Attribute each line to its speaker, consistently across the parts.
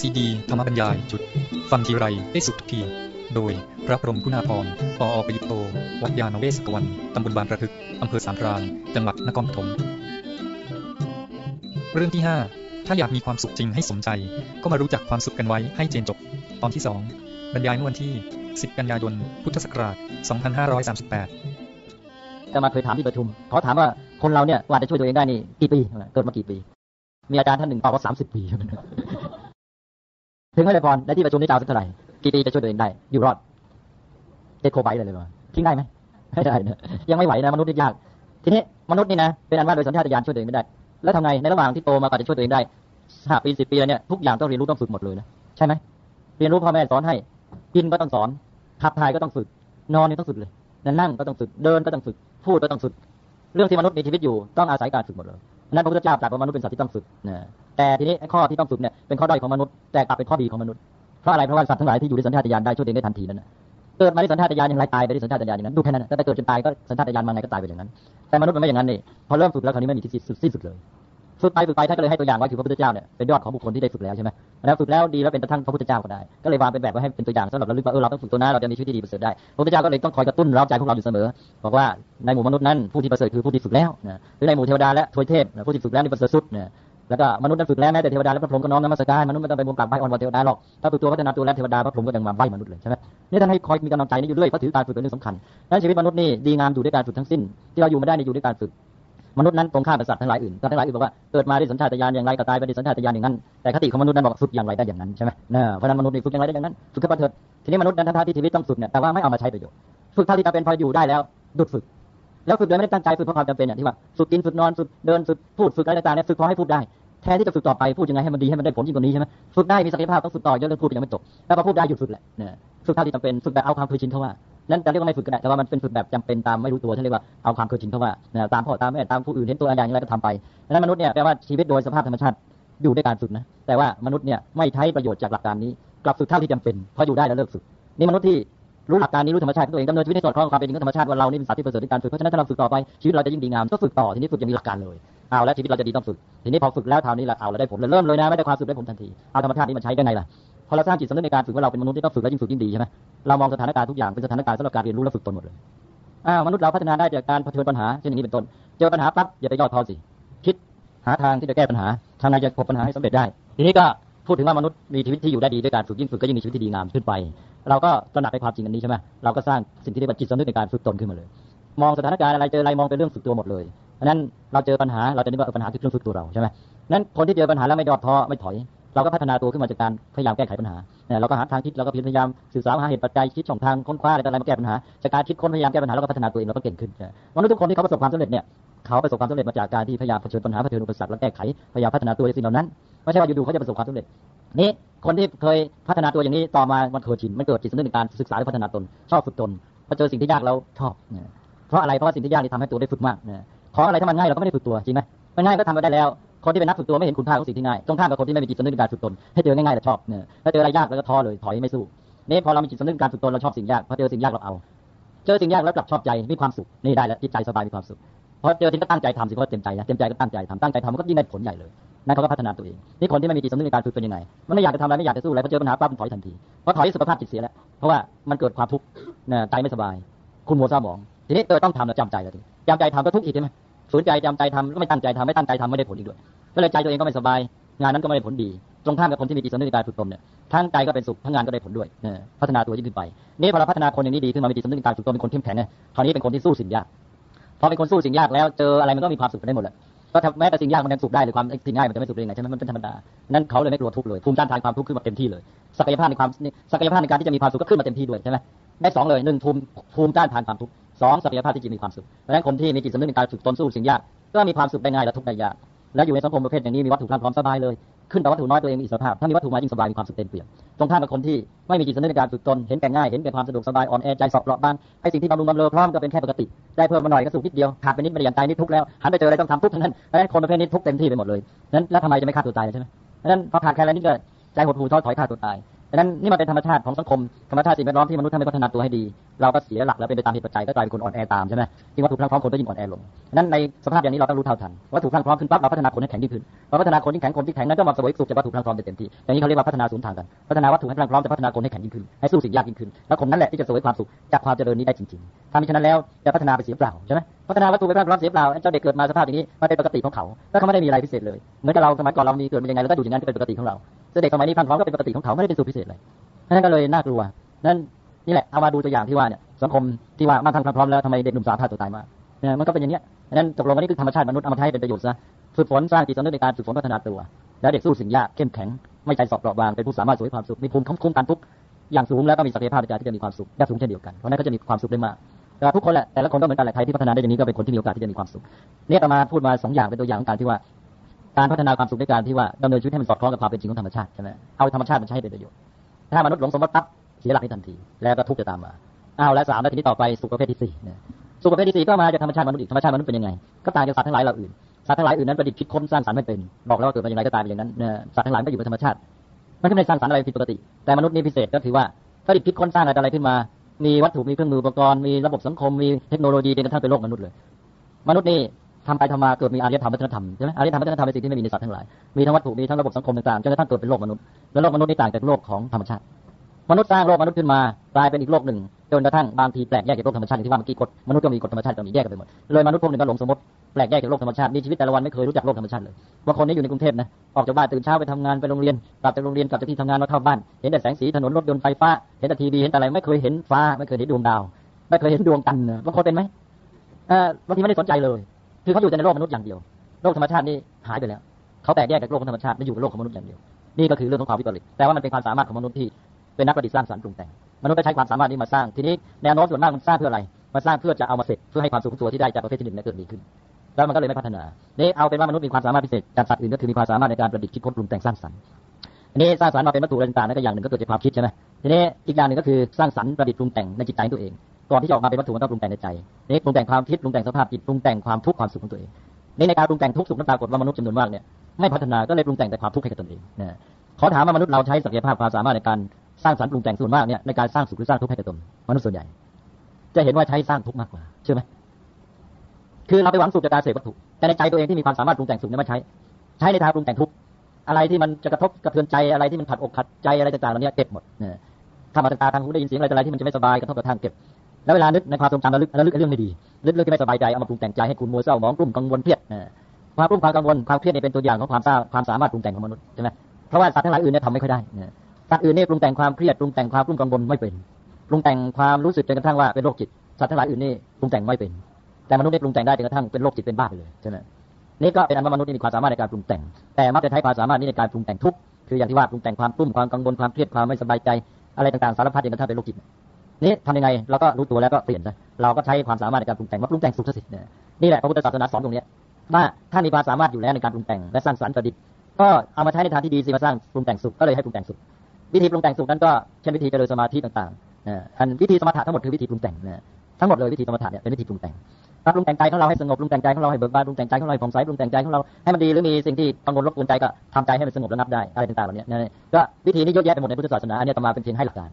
Speaker 1: ซีดีธรรมบรรยายจุด ฟังทีไรได้สุขทุกที โดยพระพรหมคุณาภรณ์ปออประยุตโต วัดยาณเวศกวันตำบลบางประทึก อำเภอสามพรานจังหวัดนครปฐมเรื่องที่ 5 ถ้าอยากมีความสุขจริงให้สมใจ ก็มารู้จักความสุขกันไว้ให้เจนจบ ตอนที่ 2 บรรยายเมื่อวันที่ 10 กันยายน พุทธศักราช 2538
Speaker 2: จะมาเคยถามที่ประชุมเขาถามว่าคนเราเนี่ยกว่าจะช่วยตัวเองได้นี่กี่ปี เกิดมากี่ปี มีอาจารย์ท่านหนึ่งตอบว่าสามสิบปี ถึงไม่ได้พรในที่ประชุมนี่จะเอาสักเท่าไหร่กี่ปีจะช่วยตัวเองได้ อยู่รอดเด็ดโคไบเลยเลยว่าทิ้งได้ไหมไม่ได้นะยังไม่ไหวนะมนุษย์นี่ยาก ทีนี้มนุษย์นี่นะเป็นอันว่าโดยสัญชาตญาณช่วยตัวเองไม่ได้ แล้วทำไงในระหว่างที่โตมากว่าจะช่วยตัวเองได้ห้าปีสิบปีแล้วเนี่ยทุกอย่างต้องเรียนรู้ต้องฝึกหมดเลยนะใช่ไหมเรียนรู้พ่อแม่สอนให้กินก็ต้องสอนขับถ่ายก็ต้องฝึก นอนนี่ต้องฝึกเลยนั่งก็ต้องฝึกเดินก็ต้องฝึกพูดก็ต้องฝึก เรื่องที่มนุษย์มีชีวิตอยู่ต้องอาศัยการฝึกหมดเลย นั้นพระพุทธเจ้าตรัสว่ามนุษย์เป็นสัตว์ที่ต้องฝึกนะแต่ทีนี้ข้อที่ต้องฝึกเนี่ยเป็นข้อด้อยของมนุษย์แต่กลับเป็นข้อดีของมนุษย์เพราะอะไรเพราะว่าสัตว์ทั้งหลายที่อยู่ในสัญชาตญาณได้ช่วยเองได้ทันทีนั้นเกิดมาในสัญชาตญาณอย่างไรตายไปในสัญชาตญาณอย่างนั้นดูแค่นั้นแต่เกิดจนตายก็สัญชาตญาณมาไงก็ตายไปอย่างนั้น แต่มนุษย์มันไม่อย่างนั้นนี่พอเริ่มฝึกแล้วคราวนี้ไม่มีที่สิ้นสุดเลย ฝึกไปฝึกไปท่านก็เลยให้ตัวอย่างไว้คือพระพุทธเจ้าเนี่ยเป็นยอดของบุคคลที่ได้ฝึกแล้วใช่ไหมแล้วฝึกแล้วดีแล้วเป็นกระทั่งพระพุทธเจ้าก็ได้ ก็เลยวางเป็นแบบไว้ให้เป็นตัวอย่างสำหรับเราลึกว่าเออเราต้องฝึกตัวนั้นเราจะมีชีวิตที่ดีประเสริฐได้พระพุทธเจ้าก็เลยต้องคอยกระตุ้นเราใจพวกเราอยู่เสมอบอกว่าในหมู่มนุษย์นั้นผู้ที่ประเสริฐคือผู้ที่ฝึกแล้วนะหรือในหมู่เทวดาและทวยเทพผู้ที่ฝึกแล้วนี่ประเสริฐสุดนะแล้วก็มนุษย์นั้นฝึกแล้วแม้แต่เทวดาและพระพรหมก็น้อมนมัสการมนุษย์ไม่ต้องไปมุมกลับไหว้อ่อนว่าเทวดาหรอกถ้าฝึกตัวพัฒนาตัวแล้วเทวดาพระพรหมก็ยังมาไหว้มนุษย์เลยใช่ไหมนี่ท่านให้คอยมีกำลังใจนี้อยู่เรื่อยเพราะถือการฝึกเป็นเรื่องสำคัญดังนั้นชีวิตมนุษย์นี่ดีงามอยู่ด้วยการฝึกทั้งสิ้นที่เราอยู่ไมาได้ในอยู่ด้วยการฝึก มนุษย์นั้นตรงข้ามกับสัตว์ทั้งหลายอื่นสัตว์ทั้งหลายอื่นบอกว่าเกิดมาด้วยสัญชาตญาณอย่างไรก็ตายไปด้วยสัญชาตญาณอย่างนั้นแต่คติของมนุษย์นั้นบอกฝึกอย่างไรได้อย่างนั้นใช่ไหมนะเพราะนั้นมนุษย์นี่ฝึกอย่างไรได้อย่างนั้นฝึกขึ้นมาเถิดทีนี้มนุษย์นั้นทั้งที่ชีวิตต้องฝึกเนี่ยแต่ว่าไม่เอามาใช้ประโยชน์ฝึกเท่าที่จำเป็นพออยู่ได้แล้วดุดฝึก แล้วฝึกโดยไม่ได้ตั้งใจฝึกเพราะความจำเป็นอย่างที่ว่าฝึกกินฝึกนอนฝึกเดินฝึกพูดฝึกอะไรต่างๆเนี่ยฝึกพอให้พูดได้แทนที่จะฝึกต่อไปพูดยังไงให้มันดีให้มันได้ผลยิ่งกว่านี้ใช่ไหมฝึกได้มีศักยภาพต้องฝึกต่อเยอะเรื่องพูดยังไม่จบแล้วพอพูดได้หยุดฝึกแหละเนี่ยฝึกเท่าที่จำเป็นฝึกแบบเอาความเคยชินเข้าว่า นั่นจะเรียกว่าไม่ฝึกก็ได้แต่ว่ามันเป็นฝึกแบบจำเป็นตามไม่รู้ตัวที่เรียกว่าเอาความเคยชินเข้าว่าตามพ่อตามแม่ตามผู้อื่นเห็นตัวอย่างไรก็ทำไปนั้นมนุษย์เนี่ยแปลว่าชีวิตโดยสภาพธรรมชาติอยู่ด้วยการฝึกนะ แต่ว่ามนุษย์เนี่ยไม่ใช้ประโยชน์จากหลักการนี้กลับฝึกเท่าที่จำเป็นพออยู่ได้แล้วเลิกฝึกนี่มนุษย์ที่รู้หลักการนี้รู้ธรรมชาติตัวเองดำเนินชีวิตให้สอดคล้องกับความเป็นจริงของธรรมชาติว่าเรานี่เป็นสัตว์ที่ประเสริฐในการฝึกเพราะฉะนั้นถ้าเราฝึกต่อไปชีวิตเราจะยิ่งดีงามก็ฝึกต่อทีนี้ฝึกอย่างมีหลักการเลยเอาแล้วชีวิตเราจะดีต้องฝึกทีนี้พอฝึกแล้วคราวนี้เราเอาเราได้ผลเริ่มเลยนะไม่ได้ความสุขได้ผลทันทีเอาธรรมชาตินี้มาใช้ได้ไงล่ะพอเราสร้างจิตสำนึกในการฝึกว่าเราเป็นมนุษย์ที่ต้องฝึกแล้วยิ่งฝึกยิ่งดีใช่ไหม เรามองสถานการณ์ทุกอย่างเป็นสถานการณ์สำหรับการเรียนรู้และฝึกตนหมดเลยอ้าวมนุษย์เราพัฒนาได้จากการเผชิญปัญหาเช่นอย่างนี้เป็นต้น เจอปัญหาปั๊บอย่าไปย่อท้อสิ คิดหาทางที่จะแก้ปัญหาทางไหนจะพบปัญหาให้สำเร็จได้ ทีนี้ก็พูดถึงว่ามนุษย์มีชีวิตที่อยู่ได้ดีด้วยการฝึกยิ่งฝึกก็ยิ่งมีชีวิตที่ดีงามขึ้นไป เราก็ตระหนักในความจริงอันนี้ใช่ไหมเราก็สร้างสิ่งที่เรียกว่าจิตสำนึกในการฝึกตนขึ้นมาเลย มองสถานการณ์อะไรเจออะไรมองเป็นเรื่องฝึกตัวหมดเลยเพราะนั้นเราเจอปัญหาเราจะนึกว่าปัญหาคือเรื่องฝึกตัวเราใช่ไหมนั้นคนที่เจอปัญหาแล้วไม่ดอดท้อไม่ถอย เราก็พัฒนาตัวขึ้นมาจากการพยายามแก้ไขปัญหา เนี่ยเราก็หาทางคิดเราก็พยายามศึกษาหาเหตุปัจจัยคิดช่องทางค้นคว้าอะไรต่างๆมาแก้ปัญหาจากการคิดค้นพยายามแก้ปัญหาเราก็พัฒนาตัวเองเราก็เก่งขึ้นมนุษย์ทุกคนที่เขาประสบความสำเร็จเนี่ยเขาประสบความสำเร็จมาจากการที่พยายามเผชิญปัญหาเผชิญอุปสรรคและแก้ไขพยายามพัฒนาตัวในสิ่งเหล่านั้นไม่ใช่ว่าอยู่ๆเขาจะประสบความสำเร็จนี่คนที่เคยพัฒนาตัวอย่างนี้ต่อมามันเคยชินมันเกิดจิตสำนึกในการศึกษาและพัฒนาตน ชอบฝึกตนพอเจอสิ่งที่ยากเราชอบเพราะอะไรเพราะว่าสิ่งที่ยากนี่ทำให้ตัวได้ฝึกมากของอะไรถ้ามันง่ายเราก็ไม่ได้ฝึกตัวจริงไหมมันง่ายก็ทำไปได้แล้ว คนที่เป็นนักฝึกตัวไม่เห็นคุณค่าของสิ่งที่ง่ายตรงข้ามกับคนที่ไม่มีจิตสำนึกในการฝึกตนให้เจอง่ายๆแต่ชอบเนี่ยถ้าเจออะไรยากแล้วก็ท้อเลยถอยไม่สู้นี่พอเรามีจิตสำนึกการฝึกตนเราชอบสิ่งยากพอเจอสิ่งยากเราเอา เจอสิ่งยากแล้วกลับชอบใจมีความสุขนี่ได้แล้วจิตใจสบายมีความสุขพอเจอสิ่งก็ตั้งใจทำสิเพราะเต็มใจนะเต็มใจก็ตั้งใจทำตั้งใจทำมันก็ยิ่งได้ผลใหญ่เลยนั่นเขาก็พัฒนาตัวเองนี่คนที่ไม่มีจิตสำนึกในการฝึกเป็นยังไง มันไม่อยากจะทำอะไรไม่อยากจะสู้อะไรพอเจอปัญหาปั๊บมันถอยทันทีเพราะถอยสุขภาพจิตเสียแล้วเพราะว่ามันเกิดความทุกข์ใจไม่สบาย คุณมัวเศร้าหมอง ทีนี้เออต้องทำแล้วจำใจแล้วทีจำใจทำก็ทุกข์อีกใช่ไหมฝืนใจจำใจทำก็ไม่ตั้งใจทำไม่ตั้งใจทำไม่ได้ผลอีกด้วย ก็เลยใจตัวเองก็ไม่สบาย งานนั้นก็ไม่ได้ผลดี ตรงข้ามกับคนที่มีจิตสำนึกในการฝึกตนเนี่ยทั้งใจก็เป็นสุขทั้งงานก็ได้ผลด้วยพัฒนาตัวยิ่งขึ้นไปนี่พอเราพัฒนาคนอย่างนี้ดีขึ้นมามีจิตสำนึกในการฝึกตนเป็นคนเข้มแข็งเนี่ยคราวนี้เป็นคนที่สู้สิ่งยากพอเป็นคนสู้สิ่งยากแล้วเจออะไรมันก็มีความสุขได้หมดเลยก็แม้แต่สิ่งยากมันยังสุขได้หรือความสิ่งง่ายมันจะไม่สุขได้ไงใช่ไหมมันเป็นธรรมดา นั้นเขาเลยไม่กลัวทุกข์เลยภูมิต้านทานความทุกข์ขึ้นมาเต็มที่เลย ศักยภาพในความศักยภาพในการที่จะมีความสุขก็ขึ้นมาเต็มที่ด้วยใช่ไหมได้สองเลยหนึ่งภูมิภูมิต้านทานความทุกข์สองศักยภาพที่จะมีความสุขเพราะฉะนั้นคนที่มีจิตสำนึกในการฝึกตนสู้สิ่งยากก็มีความสุขได้ง่ายและทุกข์ได้ยาก และอยู่ในสังคมประเภทอย่างนี้มีวัตถุพร้อมสบายเลย ขึ้นแต่วัตถุน้อยตัวเองมีอิสรภาพ ถ้ามีวัตถุมายิ่งสบายมีความสุขเต็มเปี่ยมตรงข้ามกับคนที่ไม่มีจิตสำนึกในการฝึกตน เห็นแก่ง่าย เห็นแก่ความสะดวกสบาย อ่อนแอใจสอบเปราะบางไอ้สิ่งที่บำรุงบำเรอพร้อมก็เป็นแค่ปกติ ได้เพิ่มมาหน่อยก็สุขนิดเดียว ขาดไปนิดไม่ได้อย่างใจนิดทุกแล้ว หันไปเจออะไรต้องทำทุกทั้งนั้นเพรานั้นคนประเภทนี้ทุกเต็มที่ไปหมดเลยนั้นแล้วทำไมจะไม่ฆ่าตัวตายใช่ไหมดังนั้นพอขาดแคลนอะไรนี่ก็ใจหดหู่ท้อถอยฆ่าตัวตาย ดังนั้นนี่มันเป็นธรรมชาติของสังคมธรรมชาติสิ่งแวดล้อมที่มนุษย์ถ้าไม่พัฒนาตัวให้ดี เราก็เสียหลักแล้วเป็นไปตามเหตุปัจจัยก็กลายเป็นคนอ่อนแอตามใช่ไหมยิ่งวัตถุพลังพร้อมคนก็ยิ่งอ่อนแอลงนั้นในสภาพอย่างนี้เราต้องรู้เท่าทันวัตถุพลังพร้อมขึ้นปั๊บเราพัฒนาคนให้แข็งยิ่งขึ้นพอพัฒนาคนที่แข็งคนที่แข็งนั้นก็มาสวยสุขจากวัตถุพลังพร้อมเต็มที่อย่างนี้เขาเรียกว่าพัฒนาศูนย์ทางกันพัฒนาวัตถุให้พลังพร้อมแต่พัฒนาคนให้แข็งยิ่งขึ้นให้สู้สิ่งยากยิ่งขึ้นแล้วคนนั้นแหละที่จะสวยความสุขจากความเจริญนี้ได้จริงๆถ้ามิฉะนั้นแล้วจะพัฒนาไปเสียเปล่าใช่ไหมพัฒนาวัตถุไปพลังพร้อมเสียเปล่าเจ้าเด็กเกิดมาสภาพอย่างนี้มันเป็นปกติของเขาแล้วเขาไม่ได้มีอะไรพิเศษเลยเหมือนกับเราสมัยก่อนเรามีเกิดเป็นยังไงแล้วก็อยู่อย่างนั้นเป็นปกติของเรา เด็กสมัยนี้พลังพร้อมก็เป็นปกติของเขาไม่ได้เป็นสูตรพิเศษเลยนั่นก็เลยน่ากลัวนั่นนี่แหละเอามาดูตัวอย่างที่ว่าเนี่ยสังคมที่ว่ามั่งคั่งพร้อมแล้วทำไมเด็กหนุ่มสาวฆ่าตัวตายมาเนี่ยมันก็เป็นอย่างเนี้ยนั้นตกลงว่านี่คือธรรมชาติมนุษย์เอามาใช้เป็นประโยชน์ซะฝึกฝนสร้างจิตสำนึกในการฝึกฝนพัฒนาตัว แล้วเด็กสู้สิ่งยากเข้มแข็งไม่ใจสอบเปราะบางเป็นผู้สามารถสวยความสุขมีภูมิคุ้มกันทุกอย่างสูงแล้วก็มีศักยภาพในการที่จะมีความสุขได้สูงเช่นเดียวกันเพราะนั้นก็จะมีความสุขได้มากแต่ทุกคนแหละแต่ละคนก็เหมือนกันแหละใครที่พัฒนาได้อย่างนี้ก็เป็นคนที่มีโอกาสที่จะมีความสุขเนี่ยต่อมาพูดมาสองอย่างเป็นตัวอย่างของการที่ว่า การพัฒนาความสุขในการที่ว่าดำเนินชีวิตให้มันสอดคล้องกับความเป็นจริงของธรรมชาติใช่ไหมเอาธรรมชาติมันใช้เป็นประโยชน์ถ้ามนุษย์หลงสมมติปั๊บเสียหลักในทันที แล้วก็ทุกข์จะตามมาเอาและสามแล้วทีนี้ต่อไปสุขประเภทที่สี่สุขประเภทที่สี่ก็มาจากธรรมชาติมนุษย์อีกธรรมชาติมนุษย์เป็นยังไงก็ต่างจากสัตว์ทั้งหลายเหล่าอื่นสัตว์ทั้งหลายอื่นนั้นประดิษฐ์คิดค้นสร้างสรรค์ไม่เป็นบอกแล้วว่าเกิดมาอย่างไรก็ตายไปอย่างนั้นสัตว์ทั้งหลายก็อยู่ในธรรมชาติ มันก็ไม่ได้สร้างสรรค์อะไรผิดปกติ แต่มนุษย์นี่พิเศษก็ถือว่าประดิษฐ์คิดค้นสร้างอะไรขึ้นมา มีวัตถุมีเครื่องมืออุปกรณ์มีระบบสังคมมีเทคโนโลยีจนกระทั่งเป็นโลกมนุษย์เลย มนุษย์นี่ ทำไปทำมาเกิดมีอารยธรรมวัฒนธรรมใช่ไหมอารยธรรมวัฒนธรรมเป็นสิ่งที่ไม่มีในสัตว์ทั้งหลาย มีทั้งวัตถุมีทั้งระบบสังคมต่างๆจนกระทั่งเกิดเป็นโลกมนุษย์แล้วโลกมนุษย์นี่ต่างจากโลกของธรรมชาติ มนุษย์สร้างโลกมนุษย์ขึ้นมากลายเป็นอีกโลกหนึ่งจนกระทั่งบางทีแปลกแยกจากโลกธรรมชาติที่ว่าเมื่อกี้กฎมนุษย์ก็มีกฎธรรมชาติก็มีแยกกันไปหมดเลยมนุษย์พวกหนึ่งก็หลงสมมติแปลกแยกจากโลกธรรมชาติมีชีวิตแต่ละวันไม่เคยรู้จักโลกธรรมชาติเลยบางคนนี่อยู่ในกรุงเทพนะออกจากบ้านตื่นเช้าไปทำงานไปโรงเรียนกลับจากโรงเรียนกลับจากที่ทำงานมาเข้าบ้านเห็นแต่แสงสีถนนรถยนต์ไฟฟ้าเห็นแต่ทีวีเห็นแต่อะไรไม่เคยเห็นฟ้าไม่เคยเห็นดวงดาว ไม่เคยเห็นดวงจันทร์บางคนเป็นไหมบางทีไม่ได้สนใจเลย คือเขาอยู่แต่ในโลกมนุษย์อย่างเดียว โลกธรรมชาตินี่หายไปแล้ว เขาแตกแยกจากโลกธรรมชาติไม่อยู่กับโลกของมนุษย์อย่างเดียว นี่ก็คือเรื่องของความวิปริต แต่ว่ามันเป็นความสามารถของมนุษย์ที่เป็นนักประดิษฐ์สร้างสรรค์ปรุงแต่ง มนุษย์ได้ใช้ความสามารถนี้มาสร้าง ทีนี้แนวโน้มส่วนมากมันสร้างเพื่ออะไร มาสร้างเพื่อจะเอามาเสร็จเพื่อให้ความสุขของตัวที่ได้จากประเภทที่หนึ่งเกิดดีขึ้น แล้วมันก็เลยไม่พัฒนานี่เอาเป็นว่ามนุษย์มีความสามารถพิเศษจากสัตว์อื่นก็คือมีความสามารถในการประดิษฐ์คิดค้นปรุงแต่งสร้างสรรค์อันนี้สร้างสรรค์มาเป็นวัตถุต่างๆนั่นก็อย่างหนึ่งก็เกิดจากความคิดใช่ไหมทีนี้อีกอย่างหนึ่งก็คือสร้างสรรค์ประดิษฐ์ปรุงแต่งในจิตใจตัวเอง ก่อนที่จะออกมาเป็นวัตถุมันต้องปรุงแต่งในใจนี่ปรุงแต่งความคิดปรุงแต่งสภาพจิตปรุงแต่งความทุกข์ความสุขของตัวเองนี่ในการปรุงแต่งทุกข์สุขนั้นปรากฏว่ามนุษย์จำนวนมากเนี่ยไม่พัฒนาก็เลยปรุงแต่งแต่ความทุกข์ให้กับตนเองนะขอถามว่ามนุษย์เราใช้ศักยภาพความสามารถในการสร้างสรรค์ปรุงแต่งส่วนมากเนี่ยในการสร้างสุขหรือสร้างทุกข์ให้กับตนมนุษย์ส่วนใหญ่ จะเห็นว่าใช้สร้างทุกข์มากกว่าใช่ไหมคือเราไปหวังสุขจากการเสพวัตถุ แต่ในใจตัวเองที่มีความสามารถปรุงแต่งสุขเนี่ยมาใช้ ใช้ในทางปรุงแต่งทุกข์อะไรที่มันจะกระทบกระเทือนใจอะไรที่มันขัดอกขัดใจอะไรต่างๆเหล่านี้เก็บหมดนี่ยถ้ามาตาทางหูได้ยินเสียงอะไรอะไรที่มันจะไม่สบายกระทบกระทั่งเก็บ แล้วเวลานึกในความทรงจำระลึกระลึกเรื่องไม่ดีลึกเรื่องที่ไม่สบายใจเอามาปรุงแต่งใจให้คุณมัวเศร้าหมองกลุ่มกังวลเครียดความกลุ่มความกังวลความเครียดนี่เป็นตัวอย่างของความความสามารถปรุงแต่งของมนุษย์ใช่ไหมเพราะว่าสัตว์ทั้งหลายอื่นเนี่ยทำไม่ค่อยได้สัตว์อื่นนี่ปรุงแต่งความเครียดปรุงแต่งความกลุ่มกังวลไม่เป็นปรุงแต่งความรู้สึกจนกระทั่งว่าเป็นโรคจิตสัตว์ทั้งหลายอื่นนี่ปรุงแต่งไม่เป็น แต่มนุษย์นี่ปรุงแต่งได้จนกระทั่งเป็นโรคจิตเป็นบ้าไปเลยใช่ไหมนี่ก็เป็นอันว่ามนุษย์นี่มีความสามารถในการปรุงแต่ง แต่มักจะใช้ความสามารถนี้ในการปรุงแต่งทุกคืออย่างที่ว่าปรุงแต่งความกลุ่มความกังวลความเครียดความไม่สบายใจอะไรต่างๆสารพัดจนกระทั่งเป็นโรคจิต นี่ทำยังไงเราก็รู้ตัวแล้วก็เปลี่ยนซะเราก็ใช้ความสามารถในการปรุงแต่งมาปรุงแต่งสุขสินี่แหละพระพุทธศาสนาสอนตรงนี้ว่าถ้ามีความสามารถอยู่แล้วในการปรุงแต่งและสร้างสรรค์ประดิษฐ์ก็เอามาใช้ในทางที่ดีสิมาสร้างปรุงแต่งสุขก็เลยให้ปรุงแต่งสุขวิธีปรุงแต่งสุขนั้นก็เช่นวิธีเจริญสมาธิต่างๆอันวิธีสมถะทั้งหมดคือวิธีปรุงแต่งทั้งหมดเลยวิธีสมถะเนี่ยเป็นวิธีปรุงแต่งปรุงแต่งใจของเราให้สงบปรุงแต่งใจของเราให้เบิกบานปรุงแต่งใจของเราให้ผ่องใสปรุงแต่งใจของเราให้มันดีหรือมีสิ่งที่กังวลรบกวนใจก็ทำใจให้มันสงบระงับได้อะไรต่างๆเหล่านี้ก็วิธีนี้เยอะแยะไปหมดในพุทธศาสนาอันนี้ตมาเป็นเพียงให้หลักการ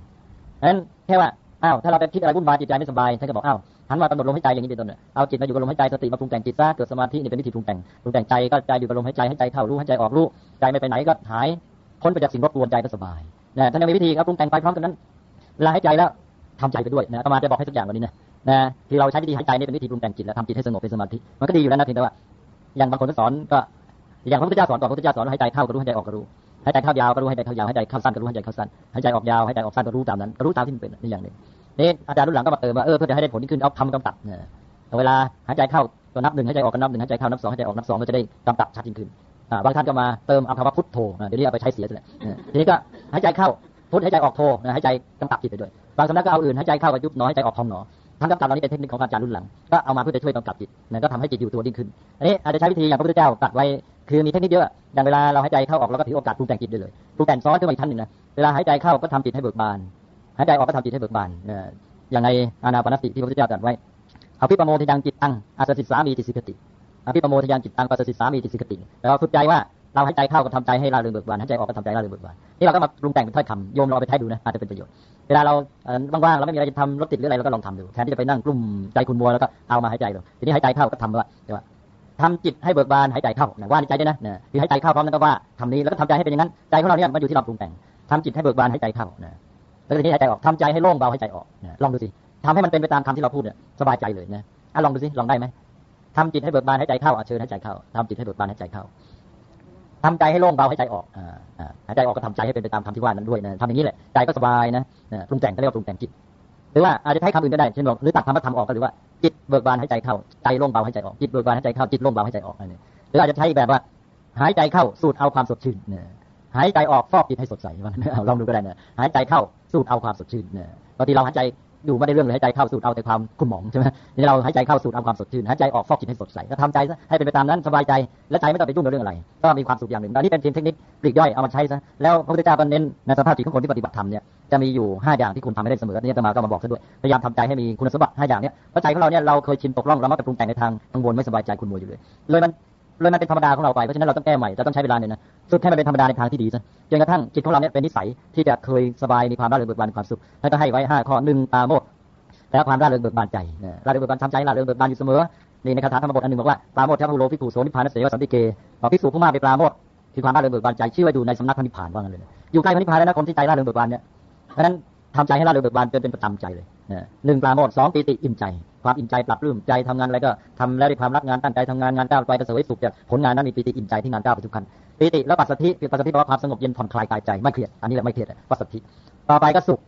Speaker 2: นั้นแค่ว่า อ้าวถ้าเราไปคิดอะไรวุ่นวายจิตใจไม่สบายท่านก็บอกอ้าวหันมากำหนดลมหายใจอย่างนี้เป็นต้นเอาจิตมาอยู่กับลมหายใจสติมาปรุงแต่งจิตซะเกิดสมาธินี่เป็นวิธีปรุงแต่งปรุงแต่งใจก็ใจอยู่กับลมหายใจให้ใจเข้ารู้ให้ใจออกรู้ใจไม่ไปไหนก็หายพ้นไปจากสิ่งรบกวนใจก็สบายนะท่านยังมีวิธีครับปรุงแต่งไปพร้อมกันนั้นเวลาหายใจแล้วทำใจไปด้วยนะประมาณจะบอกให้ทุกอย่างวันนี้นะนะที่เราใช้วิธีหายใจนี่เป็นวิธีปรุงแต่งจิตแล้วทำจิตให้สงบเป็นสมาธิมันก็ดีอยู่แล้วนะเพียงแต่ว่าอย่างบางคนสอนก็อย่างพระพุทธเจ้าสอนก่อนพระพุทธเจ้าสอนให้ใจเข้าก็รู้ให้ใจออกก็รู้ ให้ใจเข้ายาวก็รู้ให้ใจเข้ายาวให้ใจเข้าสั้นก็รู้ให้ใจเข้าสั้นให้ใจออกยาวให้ใจออกสั้นก็รู้ตามนั้นรู้ตามที่มันเป็นนี่อย่างหนึ่งนี่อาจารย์รุ่นหลังก็มาเติมว่าเออเพื่อจะให้ได้ผลที่ขึ้นเอาทำกำกับเนี่ยเวลาหายใจเข้าก็นับหนึ่งหายใจออกก็นับหนึ่งหายใจเข้านับสองหายใจออกนับสองก็จะได้กำกับชัดยิ่งขึ้นบางท่านก็มาเติมเอาคำว่าพุทโธเดี๋ยวนี้เอาไปใช้เสียเลยทีนี้ก็หายใจเข้าพุทหายใจออกโธหายใจกำกับจิตไปด้วยบางสำนักก็เอาอื่นหายใจเข้ากับยุบหนอหายใจออกพองหนอทั้งกำกับเหล่านี้เป็นเทคนิคของอาจารย์รุ่นหลังก็เอามาเพื่อจะช่วยกำกับจิตนะก็ทำให้จิตอยู่ตัวดิ่งขึ้นอันนี้อาจจะใช้วิธีอย่างพระพุทธเจ้าตรัสไว้ คือมีเทคนิคเยอะอย่างเวลาเราหายใจเข้าออกเราก็ถือโอกาสปรุงแต่งจิตได้เลยปรุงแต่งซ้อนขึ้นมาอีกชั้นหนึ่งนะเวลาหายใจเข้าก็ทำจิตให้เบิกบานหายใจออกก็ทำจิตให้เบิกบานอย่างในอานาปนสติที่พระพุทธเจ้าตรัสไว้อภิปโมทยังจิตตังอาสสิสามีติสิกติอภิปโมทยังจิตตังปัสสิสามีติสิกติแล้วฝึกใจว่าเราหายใจเข้าก็ทำใจให้เราเริงเบิกบานหายใจออกก็ทำใจเราเริงเบิกบานนี่เราก็มาปรุงแต่งเป็นถ้อยคำโยมลองเอาไปใช้ดูนะอาจจะเป็นประโยชน์เวลาเราว่างๆเราไม่มีอะไรจะทำรถติดหรืออะไรเราก็ลองทำดูแทนที่จะไปนั่งกลุ่มใจคุณมัวแล้วก็เอามาหายใจดูทีนี้หายใจเข้าก็ทำว่า เดี๋ยวว่าทำจิตให้เบิกบานหายใจเข้าว่าในใจด้วยนะคือหายใจเข้าพร้อมนั้นก็ว่าทำนี้แล้วก็ทำใจให้เป็นอย่างนั้นใจของเราเนี่ยมันอยู่ที่เราปรุงแต่งทำจิตให้เบิกบานหายใจเข้านะแล้วทีนี้หายใจออกทำใจให้โล่งเบาหายใจออกลองดูสิทำให้มันเป็นไปตามคำที่เราพูดเนี่ยสบายใจเลยนะอะลองดูสิลองได้ไหมทำจิตให้เบิกบานหายใจเข้าเชิญหายใจเข้าทำจิตให้เบิกบานหายใจเข้าทำใจให้โล่งเบาให้ใจออกหายใจออกก็ทำใจให้เป็นไปตามคำที่ว่านั้นด้วยนะทำอย่างนี้แหละใจก็สบายนะนะปรุงแต่งก็เรียกว่าปรุงแต่งจิตหรือว่าอาจจะใช้คำอื่นก็ได้เช่นบอกหรือตัดคำว่าทำออกก็หรือว่า จิตเบิกบานให้ใจเข้าใจโล่งเบาให้ใจออกจิตเบิกบานให้ใจเข้าจิตโล่งเบาให้ใจออกอันนี้หรืออาจจะใช้อีกแบบว่า หายใจเข้าสูดเอาความสดชื่นเนี่ยหายใจออกฟอกจิตให้สดใสวันนี้ลองดูก็ได้นะหายใจเข้าสูดเอาความสดชื่นเนี่ยบางทีเราหายใจ อยู่ไม่ได้เรื่องเลยหายใจเข้าสูดเอาแต่ความขุ่นหมองใช่ไหมนี่เราหายใจเข้าสูดเอาความสดชื่นหายใจออกฟอกจิตให้สดใสก็ทำใจซะให้เป็นไปตามนั้นสบายใจและใจไม่ต้องไปยุ่งกับเรื่องอะไร ก็มีความสุขอย่างหนึ่งอันนี้เป็นเพียงเทคนิคปลีกย่อยเอามาใช้ซะแล้วพระพุทธเจ้าก็เน้นในสภาพจิตของคนที่ปฏิบัติธรรมเนี่ยจะมีอยู่ห้าอย่างที่คุณทำให้ได้เสมอนี่อาตมาก็มาบอกซะด้วยพยายามทำใจให้มีคุณสมบัติห้าอย่างเนี่ยเพราะใจของเราเนี่ยเราเคยชินตกล่องเรามักจะปรุงแต่งในทางกังวลไม่สบายใจคุณมัวอยู่เลยเลยมัน เลยมันเป็นธรรมดาของเราไปเพราะฉะนั้นเราต้องแก้ใหม่เราต้องใช้เวลาเนี่ยนะฝึกให้มันเป็นธรรมดาในทางที่ดีซะจนกระทั่งจิตของเราเนี่ยเป็นนิสัยที่จะเคยสบายมีความร่าเริงเบิกบานมีความสุขแล้วก็ให้ไว้ห้าข้อหนึ่งตาโมดแล้วความร่าเริงเบิกบานใจร่าเริงเบิกบานทำใจร่าเริงเบิกบานอยู่เสมอนี่ในคาถาธรรมบทอันหนึ่งบอกว่าปาโมทพระพุโรภิกขุโสนิพพานเสวสันติเกบอกภิกษุผู้มาไปปาโมทคือความร่าเริงเบิกบานใจชื่อไว้ดูในสำนักพระนิพพานว่างั้นเลยอยู่ใกล้พระนิพพานแล้วนะคนที่ใจร่าเริงเบิกบานเนี่ยเพราะนั้นทำใจให้ร่าเริงเบิกบานจนเป็นประจำใจเลยหนึ่งปราโมทสองปีติอิ่มใจ ความอิ่มใจปรับรื้มใจทำงานอะไรก็ทำแล้วด้วยความรักงานตั้งใจทำงานงานก้าวไปก็เสวยสุขจากผลงานนั้นมีปีติอิ่มใจที่งานก้าวไปทุกขันปีติแล้วปัสสัทธิปัสสัทธิแปลว่าความสงบเย็นผ่อนคลายกายใจไม่เครียดอันนี้แหละไม่เครียดปัสสัทธิต่อไปก็สุข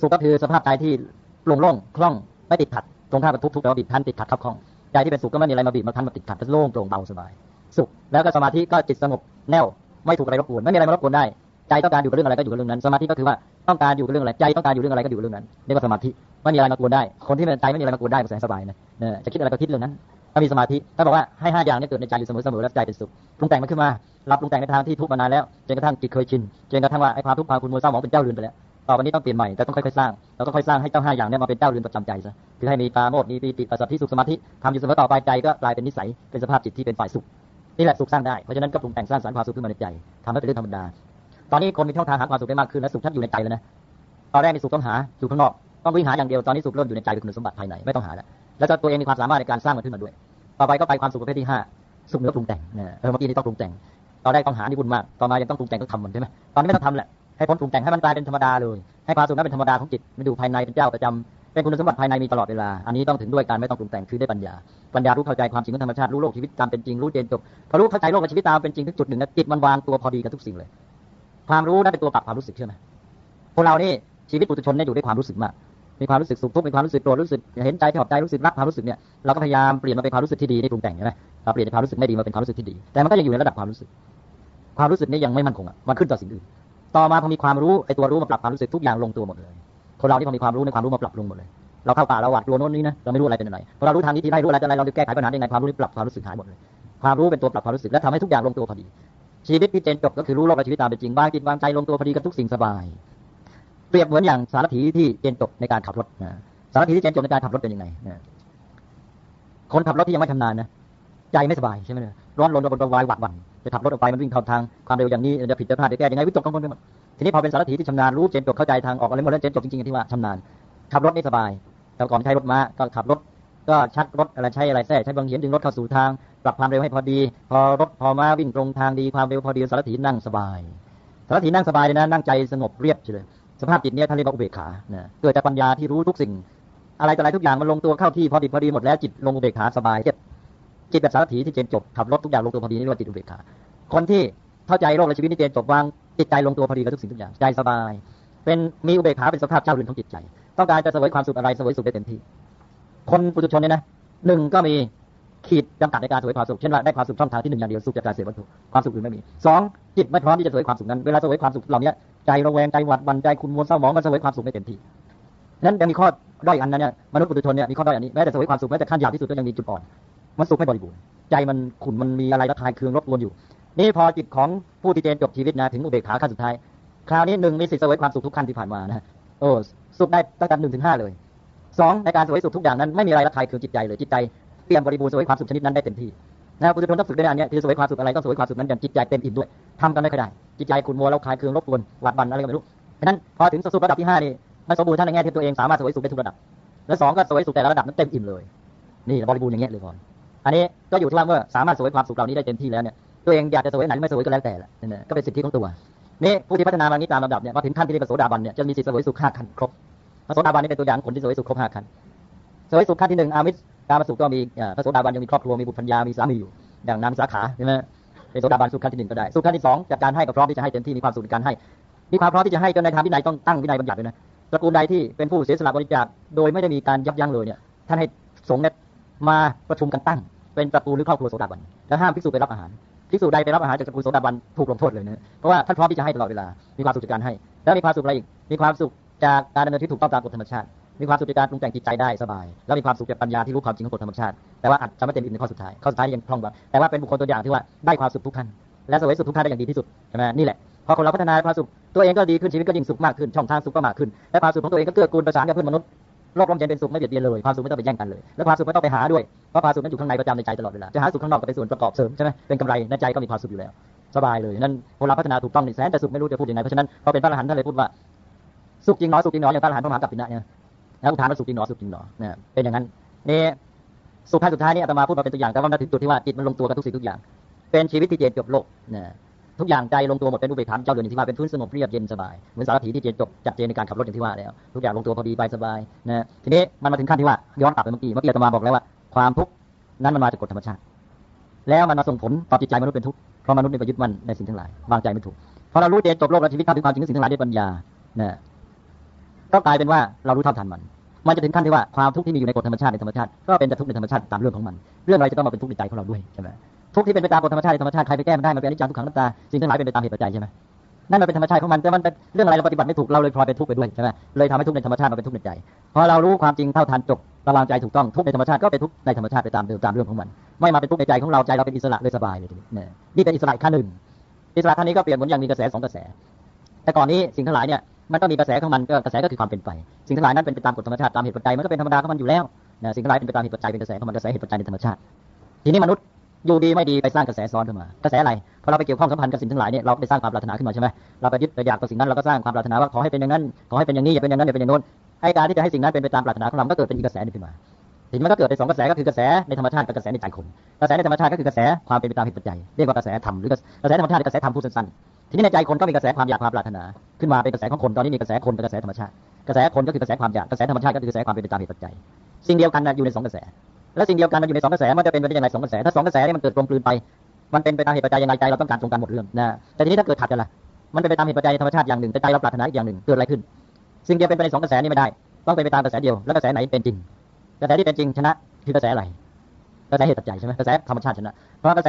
Speaker 2: สุขก็คือสภาพใจที่โปร่งโล่งคล่องไม่ติดขัดตรงข้ามกับทุกทุกแปลว่าบีบคั้นติดขัดขับข้องใจที่เป็นสุขก็ไม่มีอะไรมาบีบมาคั้นมาติดขัดก็โล่งโปร่งเบาสบาย สุขแล้วก็สมาธิก็จิตสงบแน่วไม่ถูกอะไรรบกวนไม่มีอะไรมารบกวนได้ใจต้องการอยู่กับเรื่องอะไรก็อยู่กับเรื่องนั้น สมาธิก็คือว่าต้องการอยู่กับเรื่องอะไรใจต้องการอยู่เรื่องอะไรก็อยู่กับเรื่องนั้นเรียกว่าสมาธิ ไม่มีอะไรมากวนได้ คนที่เป็นใจไม่มีอะไรมากวนได้ก็แสนสบายนะจะคิดอะไรก็คิดเรื่องนั้นถ้ามีสมาธิถ้าบอกว่าให้ห้าอย่างนี้เกิดในใจอยู่เสมอๆแล้วใจเป็นสุขปรุงแต่งมันขึ้นมา รับปรุงแต่งในทางที่ทุกข์มานานแล้วจนกระทั่งจิตเคยชินจนกระทั่งว่าไอ้ความทุกข์ความคุณมัวเศร้าหมองเป็นเจ้าเรือนไปแล้วต่อไปนี้ต้องเปลี่ยนใหม่แต่ต้องค่อยๆสร้างเราต้องค่อยสร้างให้เจ้าห้าอย่างนี้มาเป็นเจ้าเรือนประจำใจซะคือให้มีปาโมทมีปีติปัสสัทธิสุขสมาธิทำอยู่เสมอต่อไปใจก็กลายเป็นนิสัยเป็นสภาพจิตที่เป็นฝ่ายสุขนี่แหละสุขสร้างได้เพราะฉะนั้นก็ปรุงแต่งสร้างสรรค์ความสุขขึ้นมาในใจทำให้เป็นเรื่องธรรมดา ตอนนี้คนมีช่องทางหาความสุขได้มากขึ้นและสุขชัดอยู่ในใจแล้วนะตอนแรกมีสุขต้องหาอยู่ข้างนอก ต้องวิ่งหาอย่างเดียวตอนนี้สุขเริ่มอยู่ในใจเป็นคุณสมบัติภายในไม่ต้องหาแล้วแล้วก็ตัวเองมีความสามารถในการสร้างมันขึ้นมาด้วย ต่อไปก็ไปความสุขประเภทที่ห้าสุขเนือปรุงแต่งนะเออเมื่อกี้นี้ต้องปรุงแต่งตอนแรกต้องหานี่บุญมากต่อมายังต้องปรุงแต่งต้องทำมันใช่ไหมตอนนี้ไม่ต้องทำแหละให้พ้นปรุงแต่งให้มันกลายเป็นธรรมดาเลยให้ความสุขนั้นเป็นธรรมดาของจิตมันดูภายในเป็นเจ้าประจำเป็นคุณสมบัติภายในมีตลอดเวลา อันนี้ต้องถึงด้วยการไม่ต้องปรุงแต่งคือได้ปัญญา ปัญญารู้เข้าใจความจริงของธรรมชาติ รู้โลกชีวิตตามเป็นจริง รู้เจนจบ พอรู้เข้าใจโลกชีวิตตามเป็นจริงทุกจุดหนึ่งนะจิตมันวางตัวพอดีกับทุกสิ่งเลย ความรู้นั้นเป็นตัวปรับความรู้สึกใช่ไหมพวกเรานี่ชีวิตปุถุชนเนี่ยอยู่ด้วยความรู้สึกมาก มีความรู้สึกสุขทุกข์มีความรู้สึกโกรธรู้สึกเห็นใจชอบใจรู้สึกรักความรู้สึกเนี่ยเราก็พยายามเปลี่ยนมาเป็นความรู้สึกที่ดีในปรุงแต่งใช่ไหมเราเปลี่ยนจากความรู้สึกไม่ดีมาเป็นความรู้สึกที่ดี แต่มันก็ยังอยู่ในระดับความรู้สึก ความรู้สึกนี้ยังไม่มั่นคงอะมันขึ้นต่อสิ่งอื่น ต่อมาพอมีความรู้ไอ้ตัวรู้มาปรับความรู้สึกทุกอย่างลงตัวหมดเลย คนเราที่พอมีความรู้ในความรู้มาปรับลงหมดเลย เราเข้าป่าเราหวาดกลัวโน่นนี่นะเราไม่รู้อะไรเป็นอะไรพอเรารู้ทางนี้ที่ได้รู้อะไรจะอะไรเราจะแก้ไขปัญหาได้ไงความรู้นี่ปรับความรู้สึกหายหมดเลย ความรู้เป็นตัวปรับความรู้สึกและทำให้ทุกอย่างลงตัวพอดีชีวิตที่เจนจบก็คือรู้โลกและชีวิตตามเป็นจริงวางจิตวางใจลงตัวพอดีกับทุกสิ่งสบาย เปรียบเหมือนอย่างสารถีที่เจนจบในการขับรถนะสารถีที่เจนจบในการขับรถเป็นยังไงนะคนขับรถที่ยังไม่ชำนาญนะใจไม่สบายใช่ไหมเนี่ยร้อนรนระบนระวายหวาดหวั่นจะขับรถออกไปมันวิ่งเข้าทางความเร็วอย่างนี้จะผิดจะพลาดจะแก้ยังไงวิตกกังวลไปหมดทีนี้พอเป็นสารถีที่ชำนาญรู้เจนจบเข้าใจทางออกอะไรหมดแล้วเจนจบจริงๆที่ว่าชำนาญขับรถนี่สบายแต่ก่อนใช้รถม้าก็ขับรถก็ชักรถอะไรใช้อะไรแท้ใช้บางเหียนดึงรถเข้าสู่ทาง ปรับความเร็วให้พอดี พอรถพอม้าวิ่งตรงทางดีความเร็วพอดีสารถีนั่งสบายสารถีนั่งสบายเลยนะนั่งใจสงบเรียบเฉย สภาพจิตเนี่ยท่านเรียกว่าอุเบกขานะเกิดจากปัญญาที่รู้ทุกสิ่ง อะไรต่ออะไรทุกอย่างมันลงตัวเข้าที่พอดีพอดีหมดแล้วจิตลงอุเบกขาสบายเจ็บจิตแบบสารถีที่เจนจบขับรถทุกอย่างลงตัวพอดีนี่เรียกว่าจิตอุเบกขา คนที่เข้าใจโลกและชีวิตนี่เจนจบวางจิตใจลงตัวพอดีกับทุกสิ่งทุกอย่างใจสบาย เป็นมีอุเบกขาเป็นสภาพเจ้าเรือนของจิตใจ ต้องการจะเสวยความสุขอะไรเสวยสุขได้เต็มที่ คนปุถุชนเนี่ยนะหนึ่งก็มีขีดจำกัดในการเสวยความสุข เช่นว่าได้ความสุขช่องทางที่หนึ่งอย่างเดียวสุขจากการเสพวัตถุความสุขอื่นไม่มีสองจิตไม่พร้อมที่จะเสวยความสุขนั้น เวลาเสวยความสุขเหล่านี้ ใจระแวงใจหวาดวันใจคุณมัวเศร้าหมองมันเสวยความสุขไม่เต็มที่นั้นยังมีข้อด้อยอันนั้นเนี่ยมนุษย์ปุถุชนเนี่ยมีข้อด้อยอันนี้แม้แต่เสวยความสุขแม้แต่ขั้นหยาบที่สุดก็ยังมีจุดอ่อนมันสุขไม่บริบูรณ์ใจมันขุ่นมันมีอะไรระคายเคืองรบกวนอยู่ นี่พอจิตของผู้ที่เจนจบชีวิตนะถึงอุเบกขาขั้นสุดท้ายคราวนี้หนึ่งมีสิทธิ์เสวยความสุขทุกขั้นที่ผ่านมานะโอ้สุขได้ตั้งแต่หนึ่งถึงห้าเลยสองในการเสวยสุขทุกอย่างนั้นไม่มีอะไรระคายเคืองจิตใจเลยจิตใจเตรียมบริบูรณ์เสวยความสุขชนิดนั้นได้เต็มที่ นะปุถุชนต้องฝึกในอันเนี้ยคือสวยความสุขอะไรต้องสวยความสุขนั้นอย่างจิตใจเต็มอิ่มด้วยทำกันไม่ค่อยได้ จิตใจขุ่นมัวเราคลายเคืองรบกวนหวาดบันอะไรก็ไม่รู้ฉะนั้นพอถึงสุขระดับที่ห้านี่มันสมบูรณ์ทั้งในแง่ที่ตัวเองสามารถสวยสุขได้ทุกระดับ และสองก็สวยสุขแต่ละระดับนั้นเต็มอิ่มเลย นี่บริบูรณ์อย่างเงี้ยเลยพอนอันนี้ก็อยู่ที่ว่าเมื่อสามารถสวยความสุขเหล่านี้ได้เต็มที่แล้วเนี่ยตัวเองอยากจะสวยไหนไม่สวยก็แล้วแต่ละนั่นก็เป็นสิทธิของตัวนี่ผู้ที่พัฒนามานี้ตามลำดับเนี่ยมาถึงขั้นที่เรียกว่าโสดาบันเนี่ยจะมีสิทธิสวยสุขห้าขั้นครบพระโสดาบันนี่เป็นตัวอย่างคนที่สวยสุขครบห้าขั้นสวยสุขขั้นที่หนึ่งอามิส การมาสุขก็มีพระโสดาบันยังมีครอบครัวมีบุตรภรรยามีสามีอยู่อย่างนางสาขาใช่ไหมเป็นโสดาบันสุขขั้นที่หนึ่งก็ได้สุขขั้นที่สองจากการให้ก็พร้อมที่จะให้เต็มที่มีความสุขในการให้ มีความพร้อมที่จะให้จนในทางวินัยต้องตั้งวินัยบัญญัติด้วยนะตระกูลใดที่เป็นผู้เสียสละบริจาคโดยไม่ได้มีการยับยั้งเลยเนี่ยท่านให้สงฆ์เนี่ยมาประชุมกันตั้ง เป็นตระกูลหรือครอบครัวโสดาบันแล้วห้ามภิกษุไปรับอาหารภิกษุใดไปรับอาหารจากตระกูลโสดาบันถูกลงโทษเลยนะเพราะว่าท่านพร้อมที่จะให้ตลอดเวลามีความสุขจากการให้ แล้วมีความสุขอะไรอีกมีความสุขจากการดำเนินที่ถูกต้องตามกฎธรรมชาติ มีความสุขจากการปรุงแต่งจิตใจได้สบาย แล้วมีความสุขจากปัญญาที่รู้ความจริงของกฎธรรมชาติ แต่ว่าอาจจะไม่เต็มอิ่มในข้อสุดท้าย ข้อสุดท้ายยังคล่องแบบแต่ว่าเป็นบุคคลตัวอย่างที่ว่าได้ความสุขทุกขั้น และสวยสุขทุกขั้นได้อย่างดีที่สุดใช่ไหมนี่แหละ พอคนเราพัฒนาความสุขตัวเองก็ดีขึ้นชีวิตก็ยิ่งสุขมากขึ้น ช่องทางสุขก็มากขึ้น และความสุขของตัวเองก็เกื้อกูลประสานกับเพื่อนมนุษย์โลกร่มเย็นเป็นสุขไม่เบียดเบียนเลยความสุขไม่ต้องไปแย่งกันเลยและความสุขไม่ต้องไปหาด้วยเพราะความสุขนั้นอยู่ข้างในประจำในใจตลอดเวลาจะหาสุขข้างนอกก็เป็นส่วนประกอบเสริมใช่ไหมเป็นกำไรในใจก็มีความสุขอยู่แล้ว สบายเลยนั่นคนเราพัฒนาถูกต้องนี่แสนแต่สุขไม่รู้จะพูดยังไงเพราะฉะนั้นพอเป็นพระอรหันต์ท่านเลยพูดว่าสุขจริงหนอยสุขจริงหนอยอย่างพระอรหันต์พระมหากัปปินะเนี่ย แล้วอุทานว่าสุขจริงหนอสุขจริงหนอเนี่ยเป็นอย่างนั้นนี่สุขขั้นสุดท้ายนี่อาตมาพูดมาเป็นตัวอย่างแต่ว่ามาถึงจุดที่ว่าจิตมันลงตัวกับทุกสิ่งทุกอย่าง เป็นชีวิตที่เจนจบโลกเนี่ยทุกอย่างใจลงตัวหมดเป็นอุเบกขาเจ้าเรือนอย่างที่ว่าเป็นพื้นสงบเรียบเย็นสบายเหมือนสารถีที่เจนจบจัดเจนในการขับรถอย่างที่ว่าแล้วทุกอย่างลงตัวพอดีไปสบายนะทีนี้มันมาถึงขั้นที่ว่าย้อนกลับไปเมื่อกี้เมื่อกี้อาตมาบอกแล้วว่าความทุกข์นั้นมันมาจากกฎธรรมชาติ แล้วมันมาส่งผลต่อจิตใจมนุษย์เป็นทุกข์เพราะมนุษย์ไปยึดมั่นในสิ่งทั้งหลาย วางใจไม่ถูกพอเรารู้เจนจบโลกแล้วชีวิตเข้าถึงความจริงสิ่งทั้งหลายด้วยปัญญานะ ก็กลายเป็นว่าเรารู้เท่าทันมัน มันจะถึงขั้นที่ว่าความทุกข์ที่มีอยู่ในกฎธรรมชาติในธรรมชาติก็เป็นแต่ทุกข์ในธรรมชาติตามเรื่องของมัน เรื่องอะไรจะต้องมาเป็นทุกข์ในใจของเราด้วยใช่ไหมทุกข์ที่เป็นไปตามกฎธรรมชาติในธรรมชาติใครไปแก้มันได้มันเป็นอนิจจังทุกขังนัตตาสิ่งทั้งหลายเป็นไปตามเหตุปัจจัยใช่ไหมนั่นมันเป็นธรรมชาติของมันแต่มันเป็นเรื่องอะไรเราปฏิบัติไม่ถูกเราเลยพลอยเป็นทุกข์ไปด้วยใช่ไหมเลยทำให้ทุกข์ในธรรมชาติมาเป็นทุกข์ในใจพอเรารู้ความจริงเท่าทันจบระวางใจถูกต้องทุกข์ในธรรมชาติก็เป็นทุกข์ในธรรมชาติไปตามเดิมตามเรื่องของมัน ไม่มาเป็นทุกข์ในใจของเราใจเราเป็นอิสระเลยสบายเลยทีนี้นี่เป็นอิสระขั้นหนึ่งอิสระขั้นนี้ก็เปลี่ยนเหมือนอย่างมีกระแสสองกระแส แต่ก่อนนี้สิ่งทั้งหลายเนี่ย มันต้องมีกระแสของมันก็กระแสก็คือความเป็นไป สิ่งทั้งหลายนั้นเป็นไปตามกฎธรรมชาติตามเหตุปัจจัยมันก็เป็นธรรมดาของมันอยู่แล้วนะสิ่งทั้งหลายเป็นไปตามเหตุปัจจัยเป็นกระแสของมันกระแสเหตุปัจจัยในธรรมชาติ ทีนี้มนุษย์อยู่ดีไม่ดีไปสร้างกระแสซ้อนขึ้นมากระแสอะไรพอเราไปเกี่ยวข้องสัมพันธ์กับสิ่งทั้งหลายเนี่ยเราไปสร้างความปรารถนาขึ้นมาใช่ไหมเราไปยึดไปอยากต่อสิ่งนั้นเราก็สร้างความปรารถนาว่าขอให้เป็นอย่างนั้นขอให้เป็นอย่างนี้อย่าเป็นอย่างนั้นอย่าเป็นอย่างโน้นให้การที่จะให้สิ่งนั้นเป็นไปตามปรารถนาของเราก็เกิดเป็นอีกกระแสนึงขึ้นมาทีนี้มันก็เกิดเป็นสองกระแสก็คือกระแสในธรรมชาติกับกระแสในใจคนกระแสในธรรมชาติก็คือกระแสความเป็นไปตามเหตุปัจจัยเรียกว่ากระแสธรรมหรือกระแสธรรมชาติกระแสธรรมผู้สั้นๆ ทีนี้ในใจคนก็มีกระแสความอยากความปรารถนา ขึ้นมาเป็นกระแสของคนตอนนี้มีกระแสคนกับกระแสธรรมชาติกระแสคนก็คือกระแสความอยากกระแสธรรมชาติก็คือกระแสความเป็นไปตามเหตุปัจจัยสิ่งเดียวกันนะอยู่ในสองกระแส แล้วสิ่งเดียวกันมันอยู่ในสองกระแสมันจะเป็นไปได้ยังไงสองกระแสถ้าสองกระแสนี่มันเกิดกลมกลืนไป มันเป็นไปตามเหตุปัจจัยยังไงใจเราต้องการตรงกันหมดเรื่องนะแต่ทีนี้ถ้าเกิดขัดกันล่ะมันเป็นไปตามเหตุปัจจัยธรรมชาติอย่างหนึ่งแต่ใจเราปรารถนาอีกอย่างหนึ่งเกิดอะไรขึ้น สิ่งเดียวเป็นไปในสองกระแสนี้ไม่ได้ ต้องเป็นไปตามกระแสเดียวแล้วกระแสไหนเป็นจริง กระแสที่เป็นจริงชนะคือกระแสอะไรกระแสเหตุปัจจัยใช่ไหมกระแสธรรมชาติชนะเพราะกระแส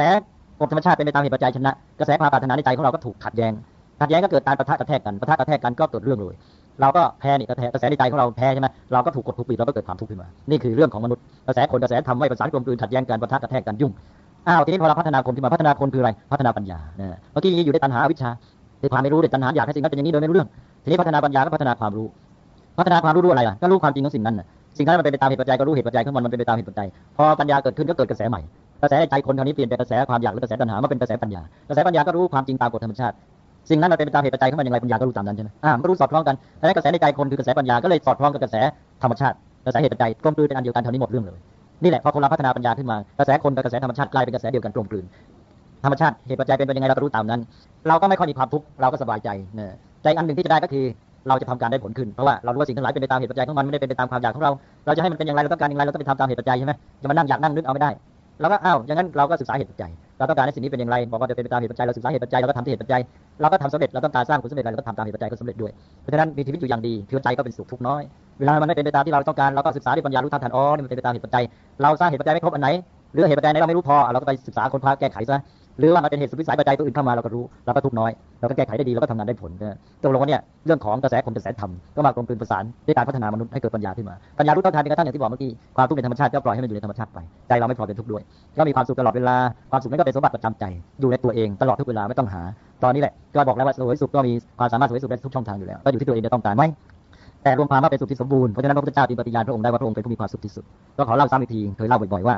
Speaker 2: กฎธรรมชาติเป็นไปตามเหตุปัจจัยชนะ กระแสความปรารถนาในใจของเราก็ถูกขัดแย้ง ขัดแย้งก็เกิดการปะทะกระแทกกันปะทะกระแทกกันก็เกิดเรื่องเลยเราก็แพ้นี่กระแทกกระแสในใจของเราแพ้ใช่ไหมเราก็ถูกกดถูกปิดเราก็เกิดความทุกข์ขึ้นมา นี่คือเรื่องของมนุษย์กระแสคนกระแสธรรมไม่ประสานกลมกลืนขัดแย้งกันปะทะกระแทกกันยุ่งอ้าวทีนี้พอเราพัฒนาคนขึ้นมาพัฒนาคนคืออะไรพัฒนาปัญญาเนี่ยเมื่อกี้อยู่ในตัณหาอวิชชาในความไม่รู้ในตัณหาอยากให้สิ่งนั้นเป็นอย่างนี้โดยไม่รู้เรื่อง ทีนี้พัฒนาปัญญาก็พัฒนาความรู้ พัฒนาความรู้อะไรล่ะก็รู้ความจริงของสิ่งนั้นสิ่งนั้นมันเป็นไปตามเหตุปัจจัยก็รู้เหตุปัจจัยของมันมันเป็นไปตามเหตุปัจจัยพอปัญญาเกิดขึ้นก็เกิดกระแสใหม่ กระแสในใจคนคราวนี้เปลี่ยนเป็นกระแสความอยากหรือกระแสตัณหามาเป็นกระแสปัญญากระแสปัญญาก็รู้ความจริงตามกฎธรรมชาติสิ่งนั้นมันเป็นตามเหตุปัจจัยของมันอย่างไรปัญญาก็รู้ตามนั้นใช่ไหมอ่ามันรู้สอดคล้องกันแต่กระแสในใจคนคือกระแสปัญญาก็เลยสอดคล้องกับกระแสธรรมชาติกระแสเหตุปัจจัยกลมกลืนเป็นอันเดียวกันเท่านี้หมดเรื่องเลยนี่แหละพอคนเราพัฒนาปัญญาขึ้นมากระแสคนกับกระแสธรรมชาติกลายเป็นกระแสเดียวกันกลมกลืนธรรมชาติเหตุปัจจัยเป็นไปยังไงเราก็รู้ตามนั้น เราก็ไม่ค่อยมีความทุกข์เราก็สบายใจเนี่ยใจอันหนึ่งที่จะได้ก็คือเราจะทำการได้ผลขึ้นเพราะว่าเรารู้ว่าสิ่งทั้งหลายเป็นไปตามเหตุปัจจัยของมันไม่ได้เป็นไปตามความอยากของเรา เราจะให้มันเป็นอย่างไรเราต้องการอย่างไรเราต้องไปทำตามเหตุปัจจัยใช่ไหมจะมานั่งอยากนั่งนึกเอาไม่ได้ เราก็อ้าวอย่างนั้นเราก็ศึกษาเหตุปัจจัยเราต้องการให้สิ่งนี้เป็นอย่างไรบอกว่าจะเป็นไปตามเหตุปัจจัยเราศึกษาเหตุปัจจัยเราก็ทำที่เหตุปัจจัยเราก็ทำสำเร็จเราต้องการสร้างผลสำเร็จอะไรเราก็ทำตามเหตุปัจจัยก็สำเร็จด้วยเพราะฉะนั้นมีชีวิตอยู่อย่างดีคือใจก็เป็นสุขทุกน้อยเวลามันไม่เป็นไปตามที่เราต้องการเราก็ศึกษาด้วยปัญญารู้ทันทันอ๋อนี่มันเป็นไปตามเหตุปัจจัยเราสร้างเหตุปัจจัยไม่ครบอันไหนหรือเหตุปัจจัยไหนเราไม่รู้พอเราก็ไปศึกษาคนพาแก้ไขซะ หรือว่ามันเป็นเหตุสุดวิสัยปัจจัยตัวอื่นเข้ามาเราก็รู้เราก็ทุกน้อยเราก็แก้ไขได้ดีเราก็ทำงานได้ผลตกลงว่าเนี่ยเรื่องของกระแสคนกระแสธรรมก็มากลมกลืนประสานด้วยการพัฒนามนุษย์ให้เกิดปัญญาขึ้นมาปัญญารู้เท่าทันจนกระทั่งอย่างที่บอกเมื่อกี้ความทุกข์ในธรรมชาติก็ปล่อยให้มันอยู่ในธรรมชาติไปใจเราไม่พอเป็นทุกข์ด้วยก็มีความสุขตลอดเวลาความสุขนั้นก็เป็นสมบัติประจำใจอยู่ในตัวเองตลอดทุกเวลาไม่ต้องหา ตอนนี้แหละก็บอกแล้วว่าสวยสุขก็มีความสามารถสวยสุขได้ทุกช่องทางอยู่แล้วก็อยู่ที่ตัวเองจะต้องการไหมแต่รวมความว่าเป็นสุขที่สมบูรณ์เพราะฉะนั้นพระพุทธเจ้าจึงปฏิญาณพระองค์ได้ว่าพระองค์เป็นผู้มีความสุขที่สุดก็ขอเล่าซ้ำอีกทีเคยเล่าบ่อยๆว่า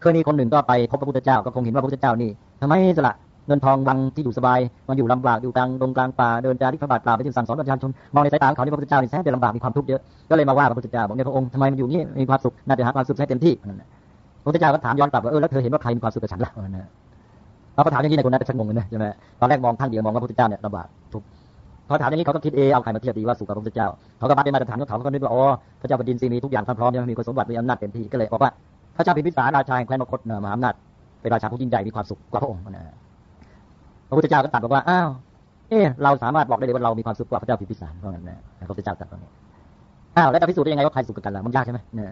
Speaker 2: เคยมีคนหนึ่งก็ไปพบพระพุทธเจ้าก็คงเห็นว่าพระพุทธเจ้านี่ ทำไมสละเงินทองวังที่อยู่สบายมันอยู่ลำบากอยู่กลางดงกลางป่าเดินจาริกพระบาทป่าไปถึงสั่งสอนประชาชนมองในสายตาของเขาที่พระพุทธเจ้านี่แสนจะลำบากมีความทุกข์เยอะก็เลยมาว่าพระพุทธเจ้าบอกเนี่ยพระองค์ทำไมมันอยู่นี่มีความสุขน่าจะหาความสุขให้เต็มที่นั่นแหละพระพุทธเจ้าก็ถามย้อนกลับว่าเออแล้วเธอเห็นว่าใครมีความสุขกับฉันล่ะนั่นแหละพอถามอย่างนี้ในคนนั้นจะชักงงเลยนะใช่ไหมตอนแรกมองข้างเดียวมองว่าพระพุทธเจ้าเนี่ยลำบากทุกข์พอถามอย่างนี้เขาก็คิดเออเอาใครมาเทียบดีว่าสุขกับพระพุทธเจ้าเขาก็บัดได้มาตรฐานของเขาก็นึกว่าอ๋อพระเจ้าแผ่นดินสีมีทุกอย่างพร้อมยังมีคุณสมบัติมีอำนาจเต็มที่ก็เลยบอกว่าพระเจ้าพิมพิสารราชาแห่งแคว้นมคตมหาอำนาจ เป็นราชาผู้ยิ่งใหญ่มีความสุขกว่าพระองค์นะพระพุทธเจ้าก็ตรัสบอกว่าอ้าวเออเราสามารถบอกได้เลยว่าเรามีความสุขกว่าพระเจ้าพิพิสารเพราะงั้นนะพระพุทธเจ้าตรัสตรงนี้อ้าวแล้วจะพิสูจน์ได้ยังไงว่าใครสุขกันล่ะมันยากใช่ไหมเนี่ย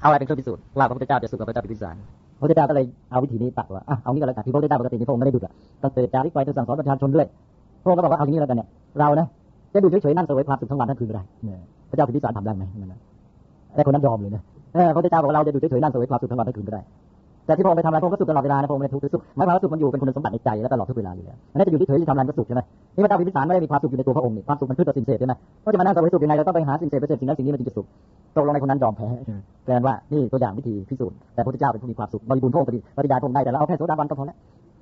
Speaker 2: เอาอะไรเป็นเครื่องพิสูจน์ว่าพระพุทธเจ้าจะสุขกับพระเจ้าพิพิสารพระพุทธเจ้าก็เลยเอาวิธีนี้ตัดว่าอะเอางี้ก็แล้วกันที่พระพุทธเจ้าปกตินี่พระองค์ไม่ได้ดุอะต้องเตือนจาริกไปต้องสั่งสอนประชาชนด้วยพระองค์ก็บอกว่าเอางี้แล้วกันเนี่ยเรานะจะดูเฉยๆนั่งเสวยความสุขทั้งวันทั้งคืนก็ได้เนี่ยพระเจ้าพิพิสารทำได้ไหมนั่นนะแต่คนนั้นยอมเลยนะเออพระพุทธเจ้าบอกเราจะดูเฉยๆนั่งเสวยความสุขทั้งวันทั้งคืนก็ได้ แต่ที่พระองค์ไปทำอะไรพระองค์ก็สุขตลอดเวลานะพระองค์ไม่ทุกข์สุขหมายความว่าสุขมันอยู่เป็นคุณสมบัติในใจและตลอดทุกเวลาอยู่แล้วอันนี้จะอยู่ที่เฉยที่ทำอะไรก็สุขใช่ไหมนี่พระเจ้าพิมพิสารไม่ได้มีความสุขอยู่ในตัวพระองค์นี่ความสุขมันคือตัวสิ่งเสพใช่ไหมก็จะมานั่งสวยสุขยังไงเราต้องไปหาสิ่งเสพไปเสพสิ่งนั้นสิ่งนี้มันจึงจะสุขตกลงในคนนั้นยอมแพ้แปลว่านี่ตัวอย่างวิธีพิสูจน์แต่พระเจ้าเป็นผู้มีความสุขบริบูรณ์พระองค์ปฏิญาณพระองค์ได้แต่เราเอาแค่โสดาบันก็พอแล้ว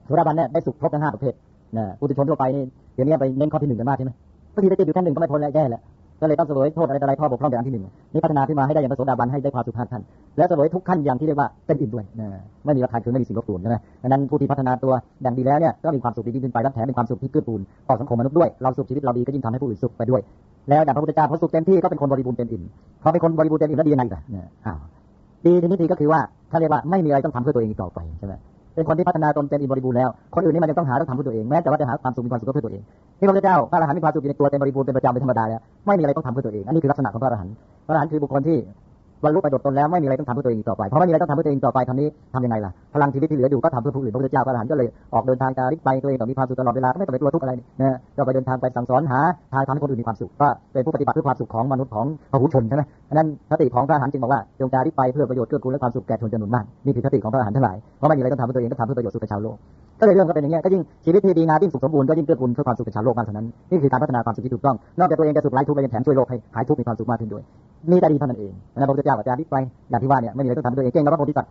Speaker 2: โสดาบันเนี่ยได้สุขครบทั้งห้าประเภทนะปุถุชนทั่วไปนี่เดี๋ยวนี้ไปเน้นข้อที่หนึ่งกันมากใช่ไหมบางทีได้ติดอยู่แค่หนึ่งก็ไม่พ้นแล้วแย่แล้ว ก็เลยต้องเสวยโทษอะไรอะไรข้อบกพร่องอย่างที่หนึ่งนี่พัฒนาขึ้นมาให้ได้อย่างพระโสดาบันให้ได้ความสุขห้าขั้นแล้วเสวยทุกขั้นอย่างที่เรียกว่าเป็นอิ่มด้วยนะไม่มีราคาคือไม่มีสิ่งรบกวนใช่ไหมดังนั้นผู้ที่พัฒนาตัวอย่างดีแล้วเนี่ยก็มีความสุขดีขึ้นไปและแถมเป็นความสุขที่เกื้อกูลต่อสังคมมนุษย์ด้วยเราสุขชีวิตเราดีก็ยิ่งทำให้ผู้อื่นสุขไปด้วย แล้วอย่างพระพุทธเจ้าพอสุขเต็มที่ก็เป็นคนบริบูรณ์เต็มอิ่มพอเป็นคนบริบูรณ์เต็มอิ่มแล้วดียังไงล่ะอ้าวดีทีนี้ทีก็คือว่าถ้าเรียกว่าไม่มีอะไรต้องทำเพื่อตัวเองต่อไปใช่ไหม เป็นคนที่พัฒนาตนเต็มอิ่มบริบูรณ์แล้ว คนอื่นนี่มันจะต้องหาต้องทำเพื่อตัวเองแม้แต่ว่าจะหาความสุขมีความสุขก็เพื่อตัวเองที่พระพุทธเจ้าพระอรหันต์มีความสุขอยู่ในตัวเต็มบริบูรณ์เป็นประจำเป็นธรรมดาแล้วไม่มีอะไรต้องทำเพื่อตัวเองอันนี้คือลักษณะของพระอรหันต์พระอรหันต์คือบุคคลที่ บรรลุไปโดดตนแล้วไม่มีอะไรต้องทำเพื่อตัวเองต่อไปเพราะไม่มีอะไรต้องทำเพื่อตัวเองต่อไปทำนี้ทำยังไงล่ะพลังชีวิตที่เหลืออยู่ก็ทำเพื่อผู้อื่นพระพุทธเจ้าพระอรหันต์ก็เลยออกเดินทางจาริกไปตัวเองก็มีความสุขตลอดเวลาไม่ต้องไปกลัวทุกข์อะไรนะก็ไปเดินทางไปสั่งสอนหาทางทำให้คนอื่นมีความสุขก็เป็นผู้ปฏิบัติเพื่อความสุขของมนุษย์ของพหุชนใช่ไหมนั้นคติของพระอรหันต์จึงบอกว่าจงจาริกไปเพื่อประโยชน์เกื้อกูลและความสุขแก่ชนจำนวนมากนี่คือคติของพระอรหันต์ทั้งหลายเพราะไม่มีอะไรต้องทำเพื่อตัวเองก็ทำเพื่อประโยชน์สุขชาวโลก ก็เลยเรื่องก็เป็นอย่างเงี้ยก็ยิ่งชีวิตที่ดีงามยิ่งสุขสมบูรณ์ก็ยิ่งเกื้อกูลเพื่อความสุขแก่ชาวโลกมากเท่านั้นนี่คือการพัฒนาความสุขที่ถูกต้องนอกจากตัวเองจะสุขไร้ทุกข์แล้วยังแถมช่วยโลกให้หายทุกข์มีความสุขมากขึ้นด้วยนี่แต่ดีเท่านั้นเองนะพระพุทธเจ้าอาจารย์ที่ไปอย่างที่ว่าเนี่ยไม่มีอะไรต้องทำด้วยเองเก่งกับพระโพธิสัตว์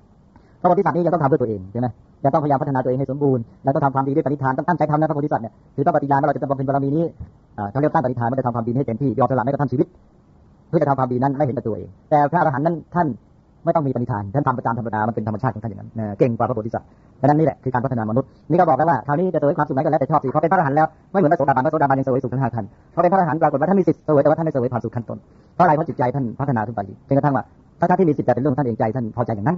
Speaker 2: พระโพธิสัตว์นี่ยังต้องทำด้วยตัวเองใช่ไหมยังต้องพยายามพัฒนาตัวเองให้สมบูรณ์แล้วต้องทำความดีด้วยปณิธานต้องตั้งใจทำนะพระโพธิสัตว์เนี่ยคือต้องปฏิญาณว่าเราจะบำเพ็ญบารมีนี้เขาเรียกตั้งปณิธานว่าจะทำความดีให้เต็มที่ยอมสละแม้กระทั่งชีวิต เพื่อจะทำความดีนั้นไม่เห็นแต่ตัวเองแต่พระอรหันต์นั้นท่าน ไม่ต้องมีปณิธานท่านทำประจำธรรมดามันเป็นธรรมชาติของท่านอย่างนั้นเก่งกว่าพระโพธิสัตว์ดังนั้นนี่แหละคือการพัฒนามนุษย์นี่ก็บอกแล้วว่าคราวนี้จะเสวยความสุขไหนก็แล้วแต่ชอบสิเขาเป็นพระอรหันต์แล้วไม่เหมือนพระโสดาบันพระโสดาบันยังเสวยสุขทั้งห้าขั้นเขาเป็นพระอรหันต์ปรากฏว่าท่านมีสิทธิ์เสวยแต่ว่าท่านไม่เสวยความสุขขั้นต้นเพราะอะไรเพราะจิตใจท่านพัฒนาขึ้นไปจนกระทั่งว่าถ้าท่านที่มีสิทธิ์แต่เป็นเรื่องท่านเองใจท่านพอใจอย่างนั้น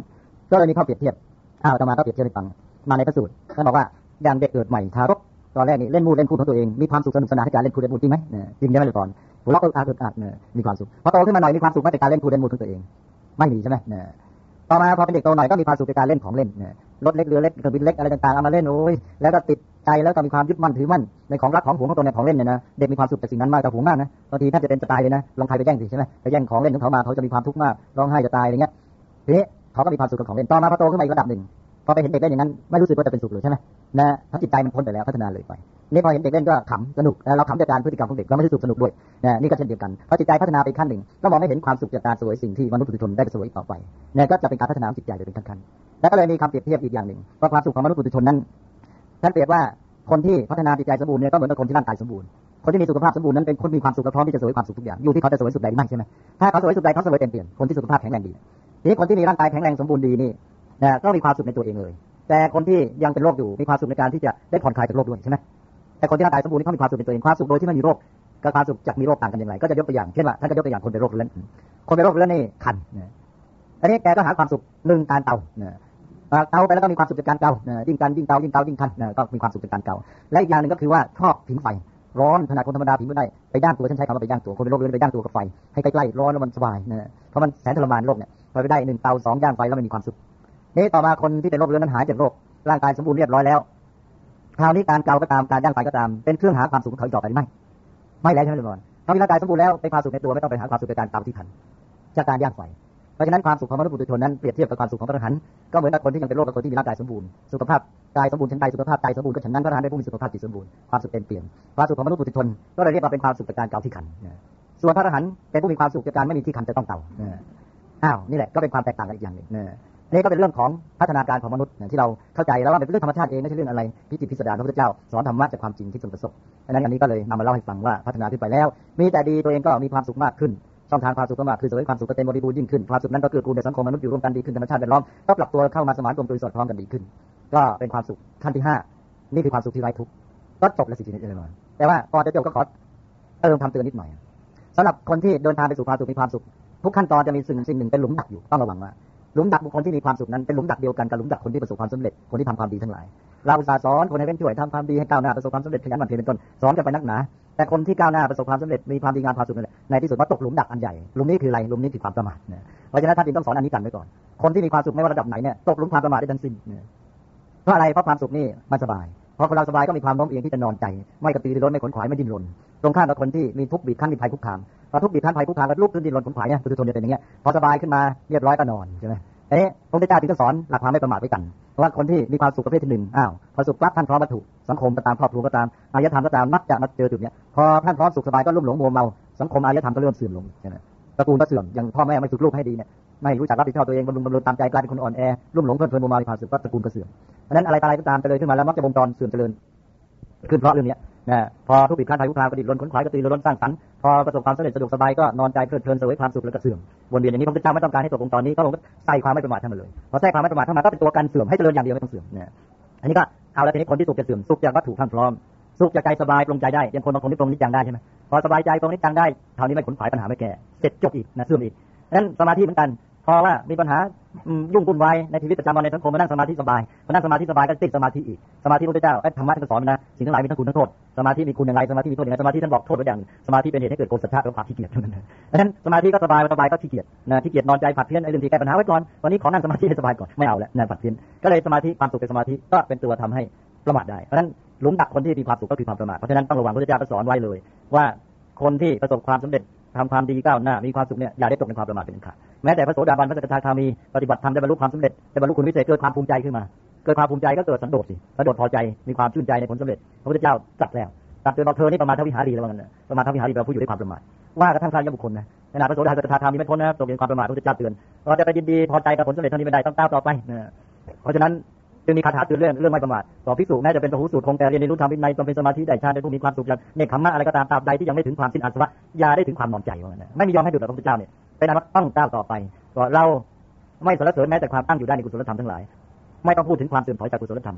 Speaker 2: ก็เลยมีข้อเปรียบเทียบอ้าวต่อมาก็เปรียบเทียบให้ฟังมาในพระสูตรท่านบอกว่าอย่างเด็กเกิดใหม่ทารกตอนแรกนี่เล่นมูดเล่นคูดของตัวเองมีความสุขสนุกสนานในการเล่นคูดเล่นมูดจริงไหมจริงใช่ไหมก่อนหัวเราะเอออาดอาดมีความสุขพอโตขึ้นมาหน่อยมีความสุขไม่ในการเล่นคูดเล่นมูดของตัวเอง ไม่มีใช่ไหมต่อมาพอเป็นเด็กโตหน่อยก็มีความสุขในการเล่นของเล่นรถเล็กเรือเล็กเครื่องบินเล็กอะไรต่างๆเอามาเล่นโอ้ยแล้วก็ติดใจแล้วก็มีความยึดมั่นถือมั่นในของรักของหวงของตนในของเล่นเนี่ยนะเด็กมีความสุขจากสิ่งนั้นมากแต่หวงมากนะบางทีถ้าจะเป็นจะตายเลยนะลองใครไปแย่งสิใช่ไหมไปแย่งของเล่นของเขามาเขาจะมีความทุกข์มากร้องไห้จะตายอะไรเงี้ยทีนี้เขาก็มีความสุขกับของเล่นต่อมาพอโตขึ้นมาอีกระดับหนึ่งพอไปเห็นเด็กเล่นอย่างนั้นไม่รู้สึกว่าจะเป็นสุขหรือใช่ไหมนะทั้งจิตใจมันพ้นไปแล้วพัฒนาเลยไป นี่พอเห็นเด็กเล่นก็ขำสนุกแล้วเราขำจากการพฤติกรรมของเด็กเราไม่ใช่สุขสนุกด้วยนะนี่ก็เช่นเดียวกันพอจิตใจพัฒนาไปขั้นหนึ่งก็มองไม่เห็นความสุขจากการสวยสิ่งที่มนุษย์ปุถุชนได้สวยต่อไปนี่ก็จะเป็นการพัฒนาจิตใจโดยเป็นขั้นๆแล้วก็เลยมีคำเปรียบเทียบอีกอย่างหนึ่งว่าความสุขของมนุษย์ปุถุชนนั้นท่านเปรียบว่าคนที่พัฒนาจิตใจสมบูรณ์เนี่ยก็เหมือนกับคนที่ร่างกายสมบูรณ์คนที่มีสุขภาพสมบูรณ์นั้นเป็นคนมีความสุขและพร้อมที่จะสวยความสุขทุกอย่างอยู่ที่เขาจะสวยสุดใดหรือไม่ใช่ไหมถ้าเขาสวยสุดใดเขาสวยเต็มเปี่ยมคนที่สุขภาพแข็งแรงดีทีนี้คนที่มีร่างกายแข็งแรงสมบูรณ์ดีนี่นะก็มีความสุขในตัวเองเลย แต่คนที่ยังเป็นโรคอยู่มีความสุขในการที่จะได้ผ่อนคลายจากโรคด้วยใช่ไหม แต่คนที่ร่างกายสมบูรณ์นี่เขามีความสุขในตัวเองความสุขโดยที่ไม่มีโรคกับความสุขจากมีโรคต่างกันอย่างไรก็จะยกตัวอย่างเช่นว่าท่านก็ยกตัวอย่างคนเป็นโรคเรื้อนคนเป็นโรคเรื้อนนี่คันอันนี้แกก็หาความสุขหนึ่งการเตาเตาไปแล้วก็มีความสุขจากการเตายิ่งกันยิ่งเตายิ่งเตายิ่งคันก็มีความสุขจากการเตาและอีกอย่างหนึ่งก็คือว่าชอบผิงไฟร้อนขนาดคนธรรมดาผิงไม่ได้ไปย่างตัวฉันใช้คำว่าไปย่างตัวคนเป็นโรคเรื้อนไปย่างตัวกับไฟให้ใกล้ๆร้อนแล้วมันสบายเพราะมันแสนทรมานโรคเนี่ยพอไปได้หนึ่งเตาสองย่างไฟแล้วมันมีความสุขนี่ต่อมาคนที่เป็นโรคเรื้อนนั้นหายจากโรคร่างกายสมบูรณ์เรียบร้อยแล้ว คราวนี้การเกาก็ตามการย่างไฟก็ตาม เป็นเครื่องหาความสุขของเขาต่อไปไม่ไม่แล้วใช่ไหมทุกคนเขามีร่างกายสมบูรณ์แล้วเป็นความสุขในตัวไม่ต้องไปหาความสุขในการเตาที่ขันจากการย่างไฟเพราะฉะนั้นความสุขของมนุษย์ปุถุชนนั้นเปรียบเทียบกับความสุขของพระอรหันต์ก็เหมือนกับคนที่ยังเป็นโรคกับคนที่มีร่างกายสมบูรณ์สุขภาพกายสมบูรณ์ชั้นใดสุขภาพใจสมบูรณ์ก็ฉันนั้นพระอรหันต์ได้ผู้มีสุขภาพจิตสมบูรณ์ความสุขเต็มเปี่ยมความสุขของมนุษย์ปุถุชนก็เลยเรียกว่าเป็นความสุขจากการเกาที่ขันส่วนพระอรหันต์เป็นผู้มีความสุขจากการไม่มีที่ขันจะต้องเตาอ้าวนี่แหละก็เป็นความแตกต่างกันอีกอย่างหนึ่ง นี่ก็เป็นเรื่องของพัฒนาการของมนุษย์ที่เราเข้าใจแล้วว่าเป็นเรื่องธรรมชาติเองไม่ใช่เรื่องอะไรพิจิตพิสดารพระพุทธเจ้าสอนธรรมะจากความจริงที่ตนประสบดังนั้นอันนี้ก็เลยนำมาเล่าให้ฟังว่าพัฒนาขึ้นไปแล้ว มีแต่ดีตัวเองก็มีความสุขมากขึ้นช่องทางความสุขก็มากขึ้นเสวยความสุขก็เต็มบริบูรณ์ยิ่งขึ้นความสุขนั้นก็เกิดกูในสังคมมนุษย์อยู่ร่วมกันดีขึ้นธรรมชาติแวดล้อมก็ปรับตัวเข้ามาสมานกลมกลืนสอดคล้องกันดีขึ้น ก็เป็นความสุขขั้นที่ห้านี่คือความสุขที่ไร้ทุกข์ก็จบแล้วสิทีนี้เลยแต่ว่าก่อนจะจบก็ขอเติมคำเตือนนิดหน่อยสำหรับคนที่เดินทางไปสู่ความสุขมีความสุขทุกขั้นตอนจะมีสิ่งสิ่งหนึ่งเป็นหลุมดักอยู่ต้องระวังว่า หลุมดักบุคคลที่มีความสุขนั้นเป็นหลุมดักเดียวกันกับหลุมดักคนที่ประสบความสำเร็จคนที่ทำความดีทั้งหลายเราอุตส่าห์สอนคนให้เป็นช่วยทำความดีให้ก้าวหน้าประสบความสำเร็จขยันหมั่นเพียรเป็นต้นสอนกันไปนักหนาแต่คนที่ก้าวหน้าประสบความสำเร็จมีความดีงามความสุขนั่นแหละในที่สุดก็ตกหลุมดักอันใหญ่หลุมนี้คืออะไรหลุมนี้คือความประมาทเพราะฉะนั้นท่านจึงต้องสอนอันนี้กันไว้ก่อน คนที่มีความสุขไม่ว่าระดับไหนเนี่ยตกหลุมความประมาทได้ทั้งสิ้นเพราะอะไรเพราะความสุขนี่มันสบายพอคนเราสบายก็มีความโน้มเอียงที่จะนอนใจ ไม่กระตือรือร้นไม่ขนขวายไม่ดิ้นรนตรงข้ามกับคนที่มีทุกข์บีบคั้นมีภัยคุกคาม พอทุกข์บีบคั้นภัยคุกคามก็ลุกขึ้นดิ้นรนขนขวายเนี่ยปุถุชนจะเป็นอย่างเงี้ยพอสบายขึ้นมาเรียบร้อยก็นอนใช่ไหมเอันนี้พระพุทธเจ้าจึงสอนหลักความไม่ประมาทไว้กันเพราะว่าคนที่มีความสุขประเภทที่หนึ่งอ้าวพอสุขปั๊บท่านพร้อมวัตถุสังคมก็ตามครอบครัวก็ตามอารยธรรมก็ตามมักจะมาเจอจุดเนี้ยพอท่านพร้อมสุขสบายก็ลุ่มหลงมัวเมาสังคมอารยธรรมก็เริ่มเสื่อมลงใช่ไหมตระกูลก็เสื่อมอย่างพ่อแม่ไม่ฝึกลูกให้ดีเนี่ยไม่รู้จักรับผิดชอบตัวเองบำรุงบำรุงตามใจกลายเป็นคนอ่อนแอลุ่มหลงเพลินเพลินมัวเมาในความสุขก็ตระกูลก็เสื่อมเพราะนั้นอะไรอะไรก็ตามไปเลยขึ้นมาแล้วมักจะวงจรเสื่อมเจริญขึ้นเพราะเรื่องนี้ นะพอทุกปิดขั้นไทยุคราวก็ดิ้นรนขนขวายก็ตีรนสร้างสรรค์พอประสบความสำเร็จสะดวกสบายก็นอนใจเพลิดเพลินเสวยความสุขแล้วก็เสื่อมวนเวียนอย่างนี้พระพุทธเจ้าไม่ต้องการให้ตกวงจรนี้ก็ลงใส่ความไม่ประมาทเข้ามาเลยพอใส่ความไม่ประมาทเข้ามาก็เป็นตัวกันเสื่อมให้เจริญอย่างเดียวไม่ต้องเสื่อมนี่ยอันนี้ก็เอาแล้วทีนี้คนที่สุขจะเสื่อมสุขจากวัตถุขั้นพร้อมสุขจากใจสบายปรงใจได้ยังคนบางคนที่ปรงนิจังได้ใช่ไหมพอสบายใจปรงนิจังได้เท่านี้ไม่ขนขวายปัญหาไม่แก่เสร็จจบอีกนะเสื่อมอีกนั้นสมาธิเหมือนกัน พอว่ามีปัญหายุ่งวุ่นวายในชีวิตประจำวันในสังคมมานั่งสมาธิสบายมานั่งสมาธิสบายก็ติดสมาธิอีกสมาธิพระเจ้าไอ้ธรรมะท่านสอนนะสิ่งทั้งหลายมีทั้งคุณทั้งโทษสมาธิมีคุณอย่างไรสมาธิมีโทษอย่างไรสมาธิท่านบอกโทษไว้อย่างสมาธิเป็นเหตุให้เกิดโกรธสัจจะกับความขี้เกียจเท่านั้นดังนั้นสมาธิก็สบายสบายก็ขี้เกียจนะขี้เกียจนอนใจผัดเพี้ยนไอ้เรื่องที่แก้ปัญหาไว้ก่อนวันนี้ขอนั่งสมาธิให้สบายก่อนไม่เอาแล้วนั่งผัดเพี้ยนก็เลยสมาธิความสุขเป็นสมาธิก็เป็นตัวทำให้ประมาทได้เพราะฉะนั้นหลุมดักคนที่มีความสุขก็คือความประมาทเพราะฉะนั้นต้องระวังพระเจ้าสอนไว้เลยว่าคนที่ประสบความสำเร็จ ทำความดีก้าวหน้ามีความสุขเนี่ยอย่าได้ตกเป็นความประมาทเป็นขาดแม้แต่พระโสดาบันพระสกทาคามีปฏิบัติธรรมได้บรรลุความสำเร็จได้บรรลุคุณวิเศษเกิดความภูมิใจขึ้นมาเกิดความภูมิใจก็เกิดสันโดษสิสันโดษพอใจมีความชื่นใจในผลสำเร็จพระพุทธเจ้าตรัสแล้วตรัสเตือนบอกเธอนี่ประมาทวิหารีแล้วกันประมาทวิหารีแปลว่าผู้อยู่ด้วยความประมาทว่ากระทั่งพระยบุคคลนะขนาดพระโสดาบันสกทาคามีไม่พ้นนะตกเป็นความประมาทพระพุทธเจ้าเตือนเราจะไปยินดีพอใจกับผลสำเร็จเท่านี้ไม่ได้ต้องก้าวต่อไปเพราะฉะนั้น จึงมีคาถาเตือนเรื่องเรื่องไม่ประมาทต่อภิกษุแม้จะเป็นพระหูสูตรคงแต่เรียนรู้ธรรมวินัยต้องเป็นสมาธิได้ชาติได้ผู้มีความสุขอย่างเนคขมมะอะไรก็ตามตราบใดที่ยังไม่ถึงความสิ้นอาสวะอย่าได้ถึงความนอนใจว่างั้นไม่มียอมให้ดุจพระพุทธเจ้าเนี่ยเป็นอันัตต้องก้าวต่อไปก็เราไม่สรรเสริญแม้แต่ความตั้งอยู่ได้ในกุศลธรรมทั้งหลาย ไม่ต้องพูดถึงความเสื่อมถอยจากกุศลธรรม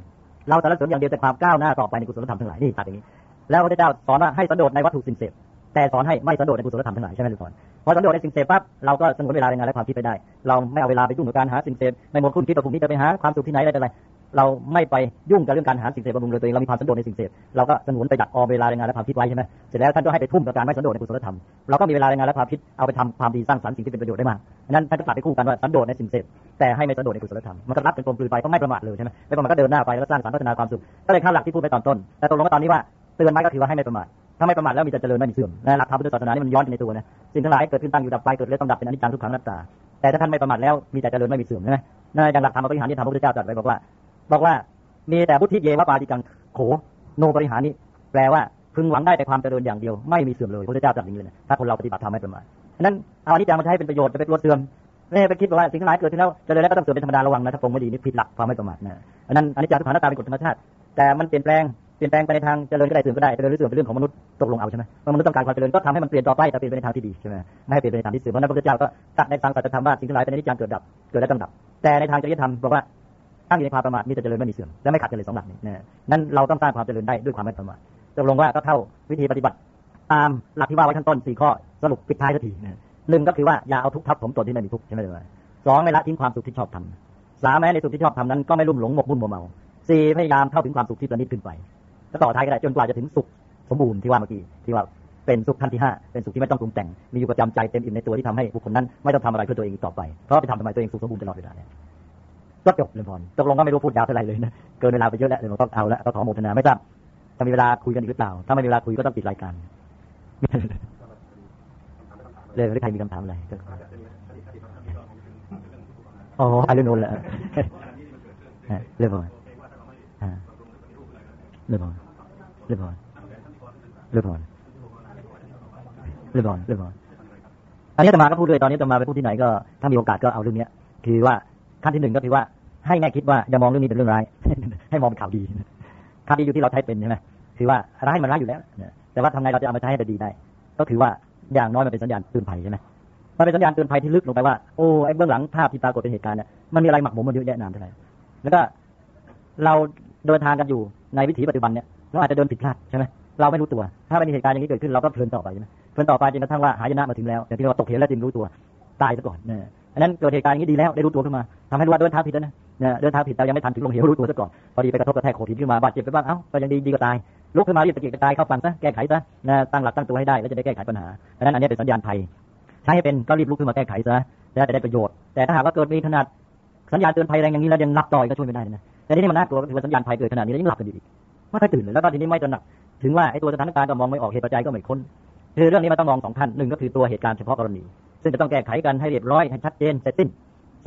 Speaker 2: เราสรรเสริญอย่างเดียวแต่ความก้าวหน้าต่อไปในกุศลธรรมทั้งหลายนี่ตัดอย่างนี้ แล้วพระเจ้าสอนว่าให้สันโดษในวัตถุสิ่งเสพแต่สอนให้ไม่สันโดษในกุศลธรรมทั้งหลายใช่ไหมทุกคนพอสันโดษในสิ่งเสพปั๊บเราก็สงวนเวลาในงานและความคิดไปได้ เราไม่เอาเวลาไปยุ่งกับการหาสิ่งเสพไม่หมดคุณคิดว่าพรุ่งนี้จะไปหาความสุขที่ไหนอะไรอะไร เราไม่ไปยุ่งกับเรื่องการหาสิ่งเสพบำรุงเลยตัวเองเรามีความสันโดษในสิ่งเสพเราก็สงวนไปดักออเวลาในงานและความคิดไว้ใช่ไหมเสร็จแล้วท่านก็ให้ไปทุ่มกับการไม่สันโดษในกุศลธรรมเราก็มีเวลาในงานและความคิดเอาไปทำความดีสร้างสรรค์สิ่งที่เป็นประโยชน์ได้มากนั้นท่านก็ตัดไปคู่กันว่าสันโดษในสิ่งเสพแต่ให้ไม่สันโดษในกุศลธรรมมันก็รับเป็นกลมกลืนไปก็ไม่ประมาทเลยใช่ไหมแล้วมันก็เดินหน้าไปแล้วสร้างสรรค์พัฒนาความสุขก็เลยข้าหลักที่พูดไปตอนต้น แต่ตกลงว่าตอนนี้ว่าเตือนไว้ก็คือว่าให้ไม่ประมาทถ้าไม่ประมาทแล้วมีแต่เจริญไม่มีเสื่อมนะหลักธรรมพุทธศาสนานี่มันย้อนในตัวนะสิ่งทั้งหลายเกิดขึ้นตั้งอยู่ดับไปเกิดเรื่อยต้องดับเป็นอนิจจังทุกขังนัตตาแต่ถ้าท่านไม่ประมาทแล้วมีแต่เจริญไม่มีเสื่อมใช่ไหมนั่นอย่างหลักธรรมปริหารที่ธรรมพระพุทธเจ้าตรัสไว้บอกว่า บอกว่ามีแต่พุทธิเยวะปาติกังโข โนปริหารนี้แปลว่าพึงหวังได้แต่ความเจริญอย่างเดียวไม่มีเสื่อมเลยพระเจ้าตรัสอย่างนี้เลยถ้าคนเราปฏิบัติธรรมไม่ประมาทนั้นเอาอนิจจังมาใช้เป็นประโยชน์จะไปกลัวเสื่อมนี่ไปคิดว่าสิ่งทั้งหลายเกิดขึ้นแล้วเจริญแล้วก็ต้องเสื่อมเป็นธรรมดาระวังนะถ้าปงไม่ดีนี่ผิดหลักความไม่ประมาทนะอันนั้นอนิจจังทุกขังนัตตาเป็นกฎธรรมชาติแต่มันเปลี่ยนแปลงเปลี่ยนแปลงไปในทางเจริญก็ได้เสื่อมก็ได้เจริญหรือเสื่อมเป็นเรื่องของมนุษย์ตกลงเอาใช่ไหมมนุษย์ต้องการความเจริญก็ทำให้มันเปลี่ยนต่อไปแต่เปลี่ยนไปในทางที่ดีใช่ไหมไม่ให้เปลี่ยนไปในทางที่เสื่อมเพราะนั้นพระพุทธเจ้าก็ตัดในทางสัจธรรมว่าสิ่งทั้งหลายเป็นอนิจจังเกิดดับเกิดแล้วต้องดับ แต่ในทางจริยธรรมบอกว่า ตั้งอยู่ในความประมาทมีแต่เจริญไม่มีเสื่อมและไม่ขาดกันเลยสองหลักนี้นะนั้นเราต้องสร้างความเจริญได้ด้วยความไม่ประมาทตกลงว่าก็เท่าวิธีปฏิบัติ ตามหลักที่ว่าไว้ขั้นต้นสี่ข้อสรุปปิดท้ายสักทีหนึ่งก็คือว่าอย่าเอาทุกทับถมตนที่ไม่มีทุกใช่ไหมเลยสองไม่ละทิ้งความสุขที่ชอบทำสามแม้ในสุขที่ชอบทำนั้นก็ไม่ลุ่มหลงหมกมุ่นมัวเมาสี่พยายามเข้าถึงความสุขที่ประณีตขึ้นไปก็ต่อท้ายก็ได้จนกว่าจะถึงสุขสมบูรณ์ที่ว่าเมื่อกี้ที่ว่าเป็นสุขขั้นที่ห้าเป็นสุขที่ไม่ต้องปรุงแต่งมีอยู่ประจำใจเต็มอิ่มในตัวที่ทำให้บุคคลนั้นไม่ต้องทำอะไรเพื่อตัวเองต่อไปเพราะไปทำทำไมตัวเองสุขสมบูรณ์ตลอดเวลาเนี่ย ก็จบเลยพรตกลงก็ไม่รู้พูดยาวเท่าไหร่เลยนะ เกินเวลาไปเยอะแล้วเดี๋ยเราต้องเอาแล้วก็ขอโมทนาไม่ทราบจะมีเวลาคุยกันอีกหรือเปล่า ถ้าไม่มีเวลาคุยก็ต้องปิดรายการเลยไม่ใครมีคำถามอะไรอ๋ออะไรนู่นแหละเรื่องอะไรเรื่องอะไรเรื่องอะไรเรื่องอะไรเรื่องอะไรเรื่องอะไรอันนี้ตมาก็พูดเลยตอนนี้ตมาไปพูดที่ไหนก็ถ้ามีโอกาสก็เอาเรื่องนี้คือว่าขั้นที่หนึ่งก็คือว่า ให้แง่คิดว่าอย่ามองเรื่องนี้เป็นเรื่องร้าย ให้มองเป็นข่าวดีข่าวดีอยู่ที่เราใช้เป็นใช่ไหมคือว่าร้ายมันร้ายอยู่แล้วแต่ว่าทำไงเราจะเอามาใช้ให้เป็นดีได้ ก็ถือว่าอย่างน้อยมันเป็นสัญญาณเตือนภัยใช่ไหมมันเป็นสัญญาณเตือนภัยที่ลึกลงไปว่าโอ้ไอ้เบื้องหลังภาพที่ปรากฏเป็นเหตุการณ์เนี่ยมันมีอะไรหมักหมมมันเยอะแยะนานเท่าไหร่แล้วก็เราเดินทางกันอยู่ในวิถีปัจจุบันเนี่ยเราอาจจะเดินผิดพลาดใช่ไหมเราไม่รู้ตัว ถ้าไม่มีเหตุการณ์อย่างนี้เกิดขึ้นเราก็เพลินต่อไปใช่ไหมเพลินต่อไปจนกระทั่งว่าหายนะมาถึงแล้วอย่างที่เราตกเหวแล้วจึงรู้ตัวตายซะก่อนเนี่ยอันนั้นเกิดเหตุการณ์อย่างนี้ดีแล้วได้รู้ตัวขึ้นมาทำให้รู้ว่าเดินทางผิดแล้วนะ นี่ยเดินทางผิดแต่ยังไม่ทันถึงลงเหวรู้ตัวซะก่อนพอดีไปกระทบกระแทกโขดหินขึ้นมาบาดเจ็บไปบ้างเอ้าก็ยังดีดีกว่าตายลุกขึ้นมาเรียบตะเกียกตะกายเข้าฝั่งซะแก้ไขซะนะตั้งหลักตั้งตัวให้ได้แล้วจะได้แก้ไขปัญหาอันนั้นอันนี้เป็นสัญญาณภัยใช้ให้เป็นก็รีบลุกขึ้นมาแก้ไขซะจะได้ประโยชน์ แต่ถ้าหากว่าเกิดมีขนาดสัญญาณเตือนภัยแรงอย่างนี้แล้วยังรับต่อยก็ช่วยไม่ได้นะแต่ทีนี้มันน่ากลัวก็คือว่าสัญญาณภัยเกิดขนาดนี้แล้วยังหลับกันอยู่อีกไม่ค่อยตื่นเลยแล้วก็ทีนี้ไม่ตระหนักถึงว่าไอ้ตัวสถานการณ์ก็มองไม่ออกเหตุปัจจัยก็ไม่ค้นคือเรื่องนี้มันต้องมองสองท่านหนึ่งก็คือตัวเหตุการณ์เฉพาะกรณี ซึ่งจะต้องแก้ไขกันให้เรียบร้อยให้ชัดเจนเสร็จสิ้น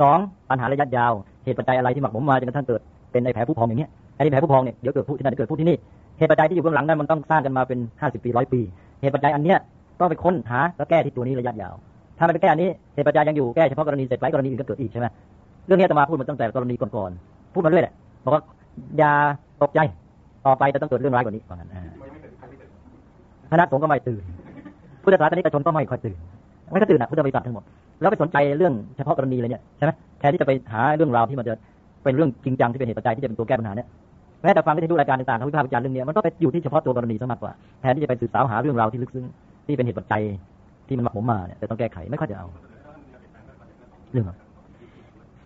Speaker 2: สองปัญหาระยะยาวเหตุปัจจัยอะไรที่หมักหมมมาจนกระทั่งเกิดเป็นไอ้แผลผู้พองอย่างเงี้ยไอ้ที่แผลผู้พองเนี่ยเดี๋ยวเกิดผู้ที่นั่นเกิดผู้ที่นี่เหตุปัจจัยที่อยู่เบื้องหลังนั้นมันต้องสร้างกันมาเป็นห้าสิบปีร้อยปี เหตุปัจจัยอันเนี้ยต้องไปค้นหาแล้วแก้ที่ตัวนี้ระยะยาว ถ้ามันไปแก้อันนี้เหตุปัจจัยยังอยู่แก้เฉพาะกรณีเสร็จไปกรณีอื่นก็เกิดอีกใช่ไหมเรื่องนี้อาตมาพูดมาตั้งแต่กรณีก่อนๆพูดมาเรื่อยแหละบอกว่าอย่าตกใจต่อไปจะต้องเกิดเรื่องร้ายกว่านี้ว่างั้นอ่าคณะสงฆ์ก็ไม่ตื่นพุทธศาสนิกชนก็ไม่ค่อยตื่นไม่ก็ตื่นอะพุทธบริษัททั้งหมด แล้วไปสนใจเรื่องเฉพาะกรณีเลยเนี่ยใช่ไหมแทนที่จะไปหาเรื่องราวที่มันจะเป็นเรื่องจริงจังที่เป็นเหตุปัจจัยที่จะเป็นตัวแก้ปัญหาเนี่ยแม้แต่ฟังวิทยุรายการต่างๆเขาวิพากษ์วิจารณ์เรื่องนี้มันก็ไปอยู่ที่เฉพาะตัวกรณีซะมากกว่าแทนที่จะไปสืบสาวหาเรื่องราวที่ลึกซึ้งที่เป็นเหตุปัจจัยที่มันหมักหมมมาเนี่ยแต่ต้องแก้ไขไม่ค่อยจะเอาเรื่อง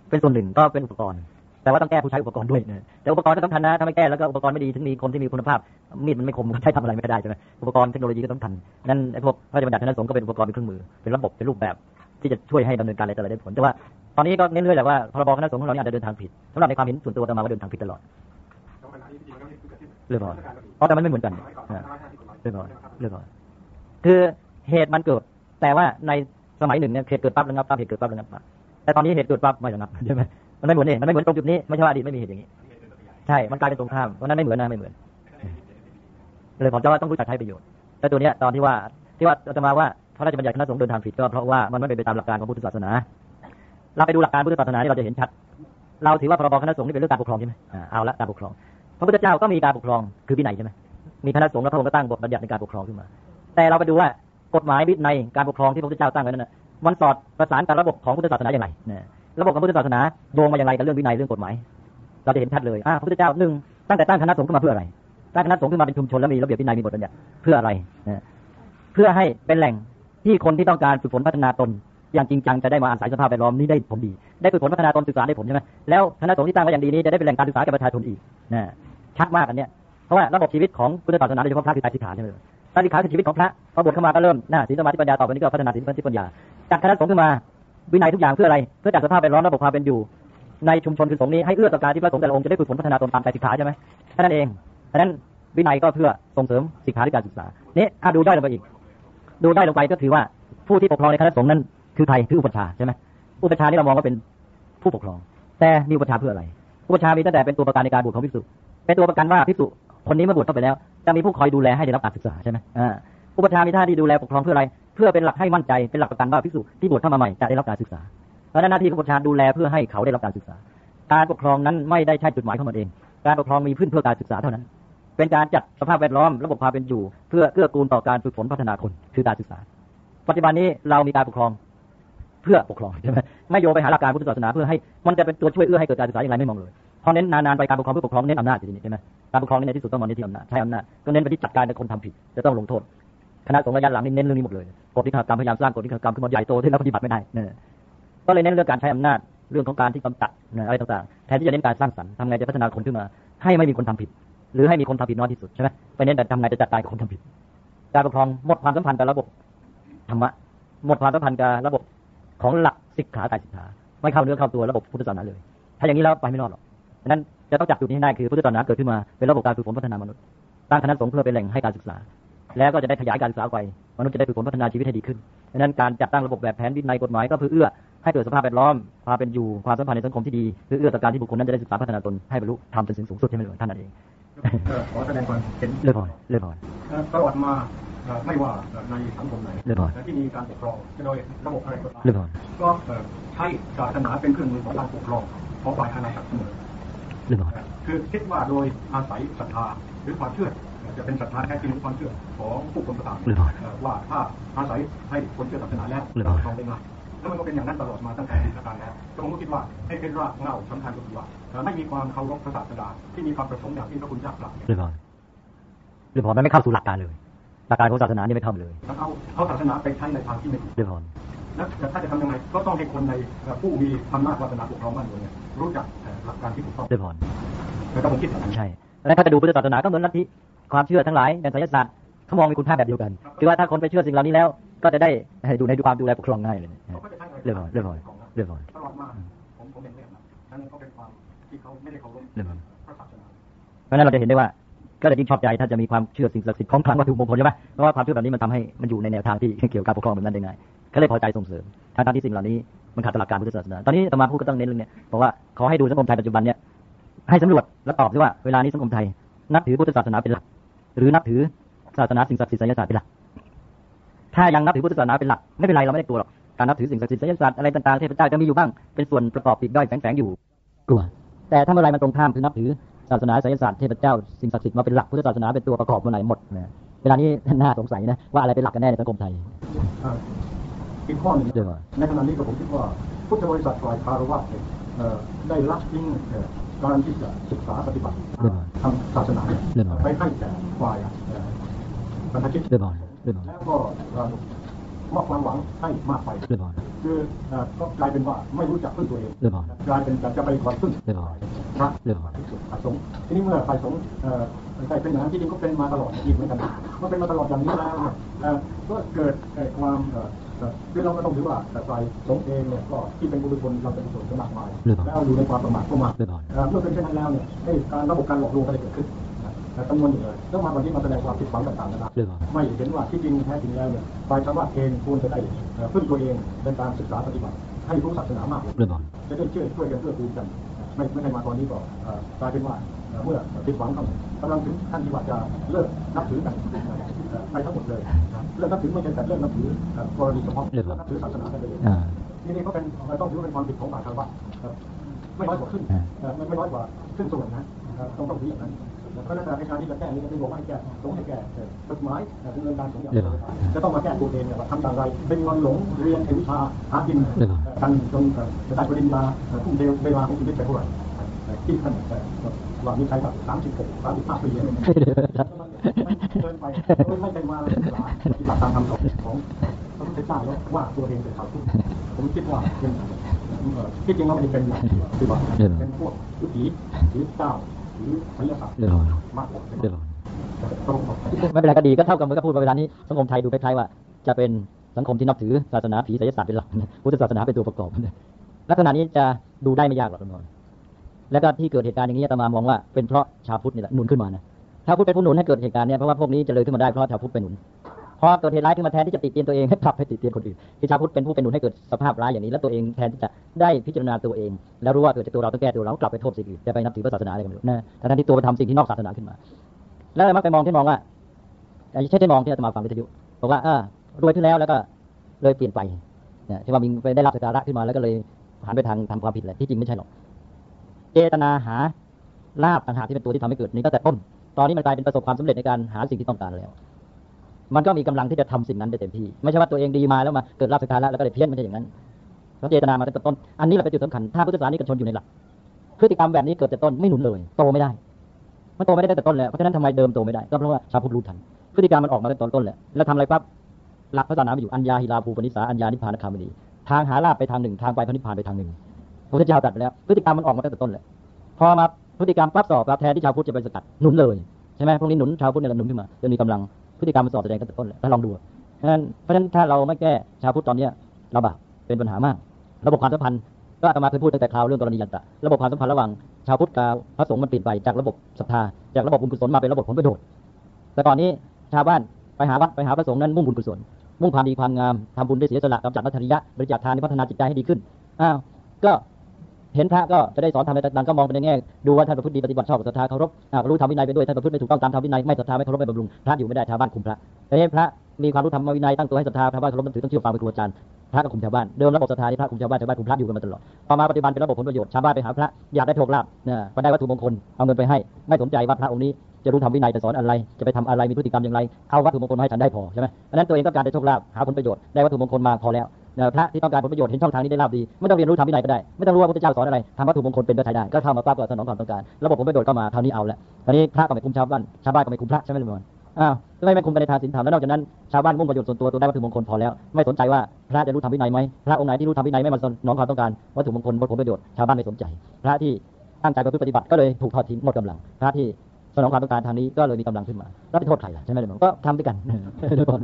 Speaker 2: เป็นส่วนหนึ่งก็เป็นอุปกรณ์ แต่ว่าต้องแก้ผู้ใช้อุปกรณ์ด้วยนะแต่อุปกรณ์ก็สำคัญนะถ้าไม่แก้แล้วก็อุปกรณ์ไม่ดีถึงมีคนที่มีคุณภาพมีดมันไม่คมใช้ทำอะไรไม่ได้ใช่ไหมอุปกรณ์เทคโนโลยีก็ต้องทันนั่นไอ้พวกพระราชบัญญัติคณะสงฆ์ก็เป็นอุปกรณ์เป็นเครื่องมือเป็นระบบเป็นรูปแบบ ที่จะช่วยให้ดำเนินการอะไรต่ออะไรได้ผล แต่ว่าตอนนี้ก็เน้นเรื่อยแหละว่าพรบคณะสงฆ์ของเราเนี่ยอาจจะเดินทางผิดสำหรับในความเห็นส่วนตัวอาตมาว่าเดินทางผิดตลอดเรื่องก่อนเพราะแต่มันไม่เหมือนกันเรื่องก่อนเรื่องก่อนคือเหตุมันเกิด แต่ว่าในสมัยหนึ่งเนี่ยเหตุเกิดปั๊บระงับปั๊บเหตุเกิดปั๊บระงับปั๊บแต่ตอนนี้เหตุเกิดปั๊บไม่ระงับใช่ไหมมันไม่เหมือนนี่มันไม่เหมือนตรงจุดนี้ไม่ใช่ว่าอดีตไม่มีเหตุอย่างนี้ ใช่มันกลายเป็นตรงข้ามเพราะนั้นไม่เหมือนนะไม่เหมือนเลยผมจะว่าต้องรู้จักใช้ประโยชน์แต่ตัวเนี้ยตอนที่ว่าที่ว่าอาตมาว่า พระราชบัญญัติคณะสงฆ์เดินทางผิดก็เพราะว่ามันไม่เป็นไปตามหลักการของพุทธศาสนา เราไปดูหลักการพุทธศาสนาที่เราจะเห็นชัด เราถือว่าพรบคณะสงฆ์นี่เป็นเรื่องการปกครองใช่ไหมเอาละการปกครอง พระพุทธเจ้าก็มีการปกครองคือวินัยใช่ไหมมีคณะสงฆ์แล้วพระองค์ก็ตั้งบทบัญญัติในการปกครองขึ้นมา แต่เราไปดูว่ากฎหมายวินัยการปกครองที่พระพุทธเจ้าตั้งไว้นั้นมันสอดประสานกับระบบของพุทธศาสนาอย่างไรระบบของพุทธศาสนาโยงมาอย่างไรกับเรื่องวินัยเรื่องกฎหมาย เราจะเห็นชัดเลยพระพุทธเจ้าหนึ่งตั้งแต่ตั้งคณะสงฆ์ขึ้นมาเพื่ออะไรตั้งคณะสงฆ์ขึ้นมาเป็นชุมชนแล้วมีระเบียบวินัยมีบทบัญญัติเพื่ออะไร เพื่อให้เป็นแหล่ง ที่คนที่ต้องการฝึกฝนพัฒนาตน อย่างจริงจังจะได้มาอาศัยสภาพแวดล้อมนี้ได้ผลดี ได้ฝึกฝนพัฒนาตนศึกษาได้ผลใช่ไหมแล้วคณะสงฆ์ที่ตั้งไว้อย่างดีนี้จะได้เป็นแหล่งการศึกษาแก่ประชาชนอีกนะชัดมากอันเนี้ยเพราะว่าระบบชีวิตของพุทธศาสนาโดยเฉพาะพระคือไตรสิกขาใช่ไหมไตรสิกขาคือชีวิตของพระพอบทเข้ามาก็เริ่มหน้าศีลสมาธิปัญญาต่อไปนี้ก็พัฒนาศีลสมาธิปัญญาจากคณะสงฆ์ขึ้นมาวินัยทุกอย่างเพื่ออะไรเพื่อจัดสภาพแวดล้อมระบบความเป็นอยู่ ในชุมชนคือสงฆ์นี้ให้เอื้อต่อการที่พระสงฆ์แต่ละองค์จะได้ฝึกฝนพัฒนาตนตามใจสิกขาใช่ไหมแค่นั้นเองเพราะนั้นวินัยก็เพื่อส่งเสริมสิกขาและการศึกษานี่ดูย่อยลงไปอีก ดูได้ลงไปก็คือว่าผู้ที่ปกครองในคณะสงฆ์นั้นคือใครคืออุปชาใช่ไหมอุปชานี่เรามองว่าเป็นผู้ปกครอง แต่มีอุปชาเพื่ออะไร อุปชามีตั้งแต่เป็นตัวประกันในการบวชของภิกษุเป็นตัวประกันว่าภิกษุคนนี้เมื่อบวชเข้าไปแล้ว จะมีผู้คอยดูแลให้ได้รับการศึกษาใช่ไหมอ่าอุปชามีหน้าที่ดูแลปกครองเพื่ออะไร เพื่อเป็นหลักให้มั่นใจเป็นหลักประกันว่าภิกษุที่บวชเข้ามาใหม่จะได้รับการศึกษาเพราะหน้าที่ของอุปชาดูแลเพื่อให้เขาได้รับการศึกษา การปกครองนั้นไม่ได้ใช่จุดหมายของมันเอง การปกครองมีขึ้นเพื่อการศึกษาเท่านั้น เป็นการจัดสภาพแวดล้อมระบบความเป็นอยู่ เพื่อเกื้อกูลต่อการฝึกฝนพัฒนาคนคือการศึกษา ปัจจุบันนี้เรามีการปกครอง เพื่อปกครองใช่ไหมไม่โยงไปหาหลักการพุทธศาสนาเพื่อให้มันจะเป็นตัวช่วยเอื้อให้เกิดการศึกษาอย่างไรไม่มองเลยพอเน้นนานๆไปการปกครองเพื่อปกครองเน้นอำนาจจริงๆใช่ไหมการปกครองในที่สุดต้องมองที่อำนาจใช้อำนาจก็เน้นไปที่จัดการในคนทำผิดจะต้องลงโทษคณะสงฆ์ระยะหลังนี่เน้นเรื่องนี้หมดเลยกฎนิกรรมพยายามสร้างกฎนิกรรมขึ้นมาใหญ่โตที่เราปฏิบัติไม่ได้เนี่ยก็เลยเน้นเรื่องการใช้อำนาจเรื่องของการที่กำจัดอะไรต่างๆแทนที่จะเน้นการสร้างสรรค์ทำไงจะพัฒนาคนขึ้นมา ให้ไม่มีคนทำผิด หรือให้มีคนทำผิดน้อยที่สุดใช่ไหมไปเน้นแต่ทำไงจะจัดการคนทำผิด การปกครองหมดความสัมพันธ์กับระบบธรรมะหมดความสัมพันธ์กับระบบของหลักสิกขาการศึกษาไม่เข้าเนื้อเข้าตัวระบบพุทธศาสนาเลย ถ้าอย่างนี้แล้วไปไม่รอดหรอกดังนั้นจะต้องจับจุดนี้ให้ได้คือพุทธศาสนาเกิดขึ้นมาเป็นระบบการฝึกฝนพัฒนามนุษย์ตั้งคณะสงฆ์เพื่อเป็นแหล่งให้การศึกษา แล้วก็จะได้ขยายการศึกษาไปมนุษย์จะได้ฝึกฝนพัฒนาชีวิตให้ดีขึ้นดังนั้นการจัดตั้งระบบแบบแผนวินัยกฎหมายก็เพื่อเอื้อให้เกิดสภาพแวดล้อมความเป็นอยู่ความสัมพันธ์ในสังคมที่ดีเพื่อเอื้อต่อการที่บุคคลนั้นจะได้ศึกษาพัฒนาตนให้บรรลุธรรมจนถึงสูงสุดใช่ไหมหลวงท่านนั่นเอง
Speaker 3: ขอแสดงความเห็น
Speaker 2: เลื่อนพรเลื่อนพร
Speaker 3: เอ่อประวัติมาเอ่อไม่ว่าในสังคมไหน
Speaker 2: เลื่อนพร
Speaker 3: ที่มีการปกครองโดยระบบอะไรก็ตาม
Speaker 2: เลื่อนพร
Speaker 3: ก็เอ่อใช้ศาสนาเป็นเครื่องมือของการปกครองขอฝ่ายอาณาจักรเสมอ
Speaker 2: เรื่องของ
Speaker 3: คือคิดว่าโดยอาศัยศรัทธาหรือความเชื่อจะเป็นศรัทธาแท้จริงหรือความเชื่อของผู้คนก็ตาม
Speaker 2: เรื่องของ
Speaker 3: เอ่อว่าถ้าอาศัยให้คนเชื่อศาสนาแล้ว
Speaker 2: เรื่องของ
Speaker 3: ทองได้ง่าย แล้วมันก็เป็นอย่างนั้นตลอดมาตั้งแต่อดีตการแล้วผมก็คิดว่าให้เป็นรากเหง้าสำคัญก็คือว่าเอ่อไม่มีความเคารพพระศาสดาที่มีความประสงค์อย่างที่พระคุณเจ้ากล่าว
Speaker 2: เรื่องของเรื่องของมันไม่เข้าสู่หลักการเลยหลักการของศาสนานี่ไม่เข้าเลย
Speaker 3: แล้วเอาเอาศาสนาไปใช้ในทางที่ไม่ถูก
Speaker 2: เรื่องของ
Speaker 3: แล้วถ้าจะทำยังไงก็ต้องให้คนในเอ่อผู้มีอำนาจวาสนาปกครองบ้านเมืองเนี่ยรู้จักเอ่อหลักการที่ถูกต้อง
Speaker 2: เรื่องของ
Speaker 3: แล้วก็ผมคิดอย่างนั้น
Speaker 2: ใช่แล้วถ้าจะดูพุทธศาสนาก็เหมือนลัทธิความเชื่อทั้งหลายในไสยศาสตร์เขามองมีคุณค่าแบบเดียวกันคือว่าถ้าคนไปเชื่อสิ่งเหล่านี้แล้ว ก็จะได้ให้ดูในความดูแลปกครองง่ายเลย
Speaker 3: เขาก็จะใช้ะไเรื่
Speaker 2: องของเรื่องของเรื่องของ
Speaker 3: ตลอดมาผมผมเห็นแบบนั้นนั่นก็เป็นความที่เขาไม่ได้เคารพ
Speaker 2: เรื่องของ
Speaker 3: พระศาสนา
Speaker 2: เพราะฉะนั้นเราจะเห็นได้ว่าก็เลยยิ่งชอบใจถ้าจะมีความเชื่อสิ่งศักดิ์สิทธิ์ของคลังวัตถุมงคลใช่ไหมเพราะว่าความเชื่อแบบนี้มันทำให้มันอยู่ในแนวทางที่เกี่ยวกับการปกครองแบบนั้นได้ง่ายก็เลยพอใจส่งเสริมทั้งๆที่สิ่งเหล่านี้มันขัดต่อหลักการพุทธศาสนาตอนนี้อาตมาพูดก็ต้องเน้นเรื่องเนี้ยบอกว่าขอให้ดูสังคมไทยปัจจุบันเนี่ยให้สำรวจและตอบด้วยว่าเวลานี้สังคมไทยนับถือพุทธศาสนาเป็นหลัก หรือนับถือศาสนาสิ่งศักดิ์สิทธิ์ไสยศาสตร์เป็นหลัก ถ้ายังนับถือพุทธศาสนาเป็นหลักไม่เป็นไรเราไม่ได้กลัวหรอกการนับถือสิ่งศักดิ์สิทธิ์ไสยศาสตร์อะไรต่างๆเทพเจ้าจะมีอยู่บ้างเป็นส่วนประกอบปลีกย่อยแฝงๆอยู่กลัว แต่ถ้าเมื่อไรมันตรงข้ามคือนับถือศาสนาไสยศาสตร์เทพเจ้าสิ่งศักดิ์สิทธิ์มาเป็นหลักพุทธศาสนาเป็นตัวประกอบเมื่อไหร่หมดนะเวลานี้น่าสงสัยนะว่าอะไรเป็นหลักกันแน่ในสังคมไทย
Speaker 3: เอ่ออีกข้อหนึ่ง
Speaker 2: เรื่องอะไร
Speaker 3: ในขณะนี้ก็ผมคิดว่าพุทธบริษัทฝ่ายคารวะเนี่ยเอ่อได้ละทิ้งเอ่อการที่จะศึกษาปฏิบัติ
Speaker 2: เรื่องอะไร
Speaker 3: ทางศาสนาเนี่ย
Speaker 2: เรื่องอะไร
Speaker 3: ไปให้แก่ฝ่ายเอ่อบรรพชิต
Speaker 2: เรื่องอะไรเรื่องอะไร
Speaker 3: แล้วก็เอ่อมอบความหวังให้มากไป
Speaker 2: เรื่องอะไร
Speaker 3: คือเอ่อก็กลายเป็นว่าไม่รู้จักพึ่งตัวเอง
Speaker 2: เรื่องอะไร
Speaker 3: กลายเป็นจะไปคอยพึ่ง
Speaker 2: เรื่องอะไร
Speaker 3: พระ
Speaker 2: เรื่องอะไร
Speaker 3: ที่สุดฝ่ายสงฆ์ทีนี้เมื่อฝ่ายสงฆ์เอ่อใช่เป็นอย่างนั้นที่จริงก็เป็นมาตลอดอีกเหมือนกันเมื่อเป็นมาตลอดอย่างนี้แล้วเนี่ยเอ่อก็เกิดเอ่อความเอ่อเอ่อคือเราก็ต้องถือว่าแต่ฝ่ายสงฆ์เองเนี่ยก็ที่เป็นบุคคลเราเป็นส่วนมากมาย
Speaker 2: เรื่องอะไร
Speaker 3: แล้วอยู่ในความประมาทก็มาก
Speaker 2: เรื่องอะไร
Speaker 3: เอ่อเมื่อเป็นเช่นนั้นแล้วเนี่ยให้การระบบการหลอกลวงก็ได้เกิดขึ้นนะ แต่จำนวนหนึ่งเลยแล้วมาวันนี้มาแสดงความผิดหวังต่างๆนะครับ
Speaker 2: เรื่องอะไร
Speaker 3: ไม่เห็นว่าที่จริงแท้จริงแล้วเนี่ยฝ่ายชาวบ้านเองควรจะได้เอ่อพึ่งตัวเองในการศึกษาปฏิบัติให้รู้ศาสนามากกว่า
Speaker 2: เรื่องอะไร
Speaker 3: จะได้ช่วยช่วยกันเพื่อกูลกันไม่ไม่ได้มาตอนนี้ก็เอ่อกลายเป็นว่าเอ่อเมื่อผิดหวังเขากำลังถึงขั้นที่ว่าจะเลิกนับถือกันเอ่อไปทั้งหมดเลยนะเลิกนับถือไม่ใช่แต่เลิกนับถือเอ่อกรณีเฉพาะ
Speaker 2: เรียบร้อย
Speaker 3: นับถือศาสนาได้ไปเลย
Speaker 2: อ่า
Speaker 3: นี่นี่ก็เป็นเอ่อต้องถือว่าเป็นความผิดของฝ่ายชาวบ้านครับไม่น้อยกว่าครึ่ง
Speaker 2: อ่า
Speaker 3: เอ่อไม่ไม่น้อยกว่าครึ่งส่วนนะเอ่อต้องต้องถืออย่างนั้น เพราะฉะนั้นในการที่จะแก้นี้ก็ไม่บอกว่าให้แก้ต้องให้แก้กฎหมายเอ่อดำเนินการสงอย่างจะต้องมาแก้ตัวเองเนี่ยว่าทำอย่างไรเป็นงินหลงเรียนวิชาหากินกันจนจะได้ปริญญาทุ่มเทเวลาของชีวิตไปเท่าไหร่ที่ท่านว่ามีใครแบบสามสิบหกสามสิบห้าปีเนี่ยเกินไปไม่ไม่ได้มาปฏิบัติตามคำสอนของพระพุทธเจ้าแล้วว่าตัวเองเป็นชาวพุทธผมคิดว่าเป็นที่จริงเราไม่ได้เป็นอย่างที่ปฏิบัติเป็นพวกวิถีหรือเจ้า หรือศิลปะ
Speaker 2: เรื่องอะไร
Speaker 3: มากกว่าเป็น
Speaker 2: เรื่องอะไร
Speaker 3: ตรงกับ
Speaker 2: ไม่เป็นไรก็ดีก็เท่ากับเมื่อก็พูดว่าเวลานี้สังคมไทยดูคล้ายๆว่า จะเป็นสังคมที่นับถือศาสนาผีไสยศาสตร์เป็นหลักพุทธศาสนาเป็นตัวประกอบลักษณะนี้จะดูได้ไม่ยากหรอกทุกคนแล้วก็ที่เกิดเหตุการณ์อย่างนี้อาตมามองว่าเป็นเพราะชาวพุทธนี่แหละหนุนขึ้นมานะชาวพุทธเป็นผู้หนุนให้เกิดเหตุการณ์เนี้เพราะว่าพวกนี้จะเลยขึ้นมาได้เพราะชาวพุทธเป็นหนุน พอเกิดเหตุร้ายขึ้นมาแทนที่จะติดเตียนตัวเองให้กลับไปติดเตียนคนอื่นที่ชาวพุทธเป็นผู้เป็นหนุนให้เกิดสภาพร้ายอย่างนี้แล้วตัวเองแทนที่จะได้พิจารณาตัวเอง แล้วรู้ว่าเกิดจากตัวเราต้องแก้ตัวเรากลับไปโทษสิ่งอื่นจะไปนับถือศาสนาอะไรกันไม่รู้นะทั้งที่ตัวไปทำสิ่งที่นอกศาสนาขึ้นมา แล้วมักไปมองที่มองว่าใช่ที่มองที่อาตมาฟังวิทยุบอกว่าเออรวยขึ้นแล้วแล้วก็เลยเปลี่ยนไปเนี่ยที่ว่ามีไปได้รับสการะขึ้นมาแล้วก็เลยหันไปทางทำความผิดเลยที่จริงไม่ใช่หรอกเจตนาหาลาบต่างหากที่เป็นตัวที่ทำให้เกิดนี้ก็แต่ต้นตอนนี้มันกลายเป็นประสบความสำเร็จในการหาสิ่งที่ต้องการแล้ว มันก็มีกำลังที่จะทำสิ่งนั้นได้เต็มที่ ไม่ใช่ว่าตัวเองดีมาแล้วมาเกิดลาบสการะแล้วก็เลยเพี้ยนไม่ใช่อย่างนั้นต้องเจตนามาตั้งแต่ต้น อันนี้แหละเป็นจุดสำคัญ ถ้าพุทธศาสนิกชนอยู่ในหลัก พฤติกรรมแบบนี้เกิดแต่ต้นไม่หนุนเลย โตไม่ได้ มันโตไม่ได้ตั้งแต่ต้นแล้ว เพราะฉะนั้นทำไมเดิมโตไม่ได้ ก็เพราะว่าชาวพุทธรู้ทัน พฤติกรรมมันออกมาตั้งแต่ต้นแหละแล้วทำอะไรปั๊บ หลักพระศาสนามันอยู่ อัญญาหิลาภูปนิสา อัญญานิพพานคามินีทางหาลาภไปทางหนึ่ง ทางไปพระนิพพานไปทางหนึ่งพระพุทธเจ้าตรัสแล้ว พฤติกรรมมันออกมาตั้งแต่ต้นแหละพอมาพฤติกรรมปั๊บสอบปั๊บแทนที่ชาวพุทธจะไปสกัดหนุนเลยใช่ไหมพวกนี้หนุนชาวพุทธเนี่ยหนุนขึ้นมาจนมีกำลัง พฤติกรรมมันสอบแสดงตั้งแต่ต้นและถ้าลองดูเพราะฉะนั้นเพราะฉะนั้นถ้าเราไม่แก้ชาวพุทธตอนนี้เราบาปเป็นปัญหามาก ระบบความสัมพันธ์ก็อาตมาเคยพูดตั้งแต่คราวเรื่องกรณียันตะระบบความสัมพันธ์ระหว่างชาวพุทธกับพระสงฆ์มันเปลี่ยนไปจากระบบศรัทธาจากระบบบุญกุศลมาเป็นระบบผลประโยชน์แต่ก่อนนี้ชาวบ้านไปหาวัดไปหาพระสงฆ์นั้นมุ่งบุญกุศลมุ่งความดีความงามทำบุญด้วยเสียสละกำจัดมัทริยะบริจาคทานพัฒนาจิตใจให้ดีขึ้นอ้าวก็ เห็นพระก็จะได้สอนทำอะไรต่างๆก็มองไปในแง่ดูว่าท่านประพฤติดีปฏิบัติชอบศรัทธาเคารพอ่ารู้ธรรมวินัยไปด้วยท่านประพฤติไม่ถูกต้องตามธรรมวินัยไม่ศรัทธาไม่เคารพไม่บำรุงพระอยู่ไม่ได้ชาวบ้านคุมพระแต่นี่พระมีความรู้ธรรมวินัยตั้งตัวให้ศรัทธาชาวบ้านเคารพนับถือต้องเชื่อฟังเป็นครูอาจารย์พระก็คุมชาวบ้านเดิมระบบศรัทธานี่พระคุมชาวบ้านชาวบ้านคุมพระอยู่กันมาตลอดพอมาปัจจุบันเป็นระบบผลประโยชน์ชาวบ้านไปหาพระอยากได้โชคลาภเนี่ยก็ได้วัตถุมงคลเอาเงินไปให้ไม่สนใจว่าพระองค์นี้จะรู้ทำวินัยจะสอนอะไร จะไปทำอะไรมีพฤติกรรมอย่างไรเอาวัตถุมงคลให้ฉันได้พอใช่ไหมอันนั้นตัวเองต้องการได้โชคลาภหาผลประโยชน์ได้วัตถุมงคลมาพอแล้ว พระที่ต้องการผลประโยชน์เห็นช่องทางนี้ได้ลาบดี ไม่ต้องเรียนรู้ทำวินัยก็ได้ ไม่ต้องรู้ว่าพระเจ้าสอนอะไรทำวัตถุมงคลเป็นก็ใช้ได้ก็เข้ามาปั๊บก็สนองความต้องการระบบผลประโยชน์ก็มาเท่านี้เอาแล้วตอนนี้พระก็ไม่คุมชาวบ้านชาวบ้านก็ไม่คุมพระใช่ไหมลุงมนอ้าวทำไมไม่คุมไปในทางศีลธรรมแล้วนอกจากนั้นชาวบ้านมุ่งประโยชน์ส่วนตัวตัวได้วัตถุมงคลพอแล้ว ไม่สนใจว่าพระจะรู้ทำวินัยไหมพระองค์ไหนที่รู้ทำวินัยไม่มาสนองความต้องการวัตถุมงคลผลประโยชน์ชาวบ้านไม่สนใจ พระที่ตั้งใจประพฤติปฏิบัติก็เลยถูกทอดทิ้งหมดกำลัง พระที่สนองความต้องการทางนี้ก็เลยมีกำลังขึ้นมาแล้วไปโทษใครล่ะใช่ไหมลุงมนก็ทำด้วยกันทุกคน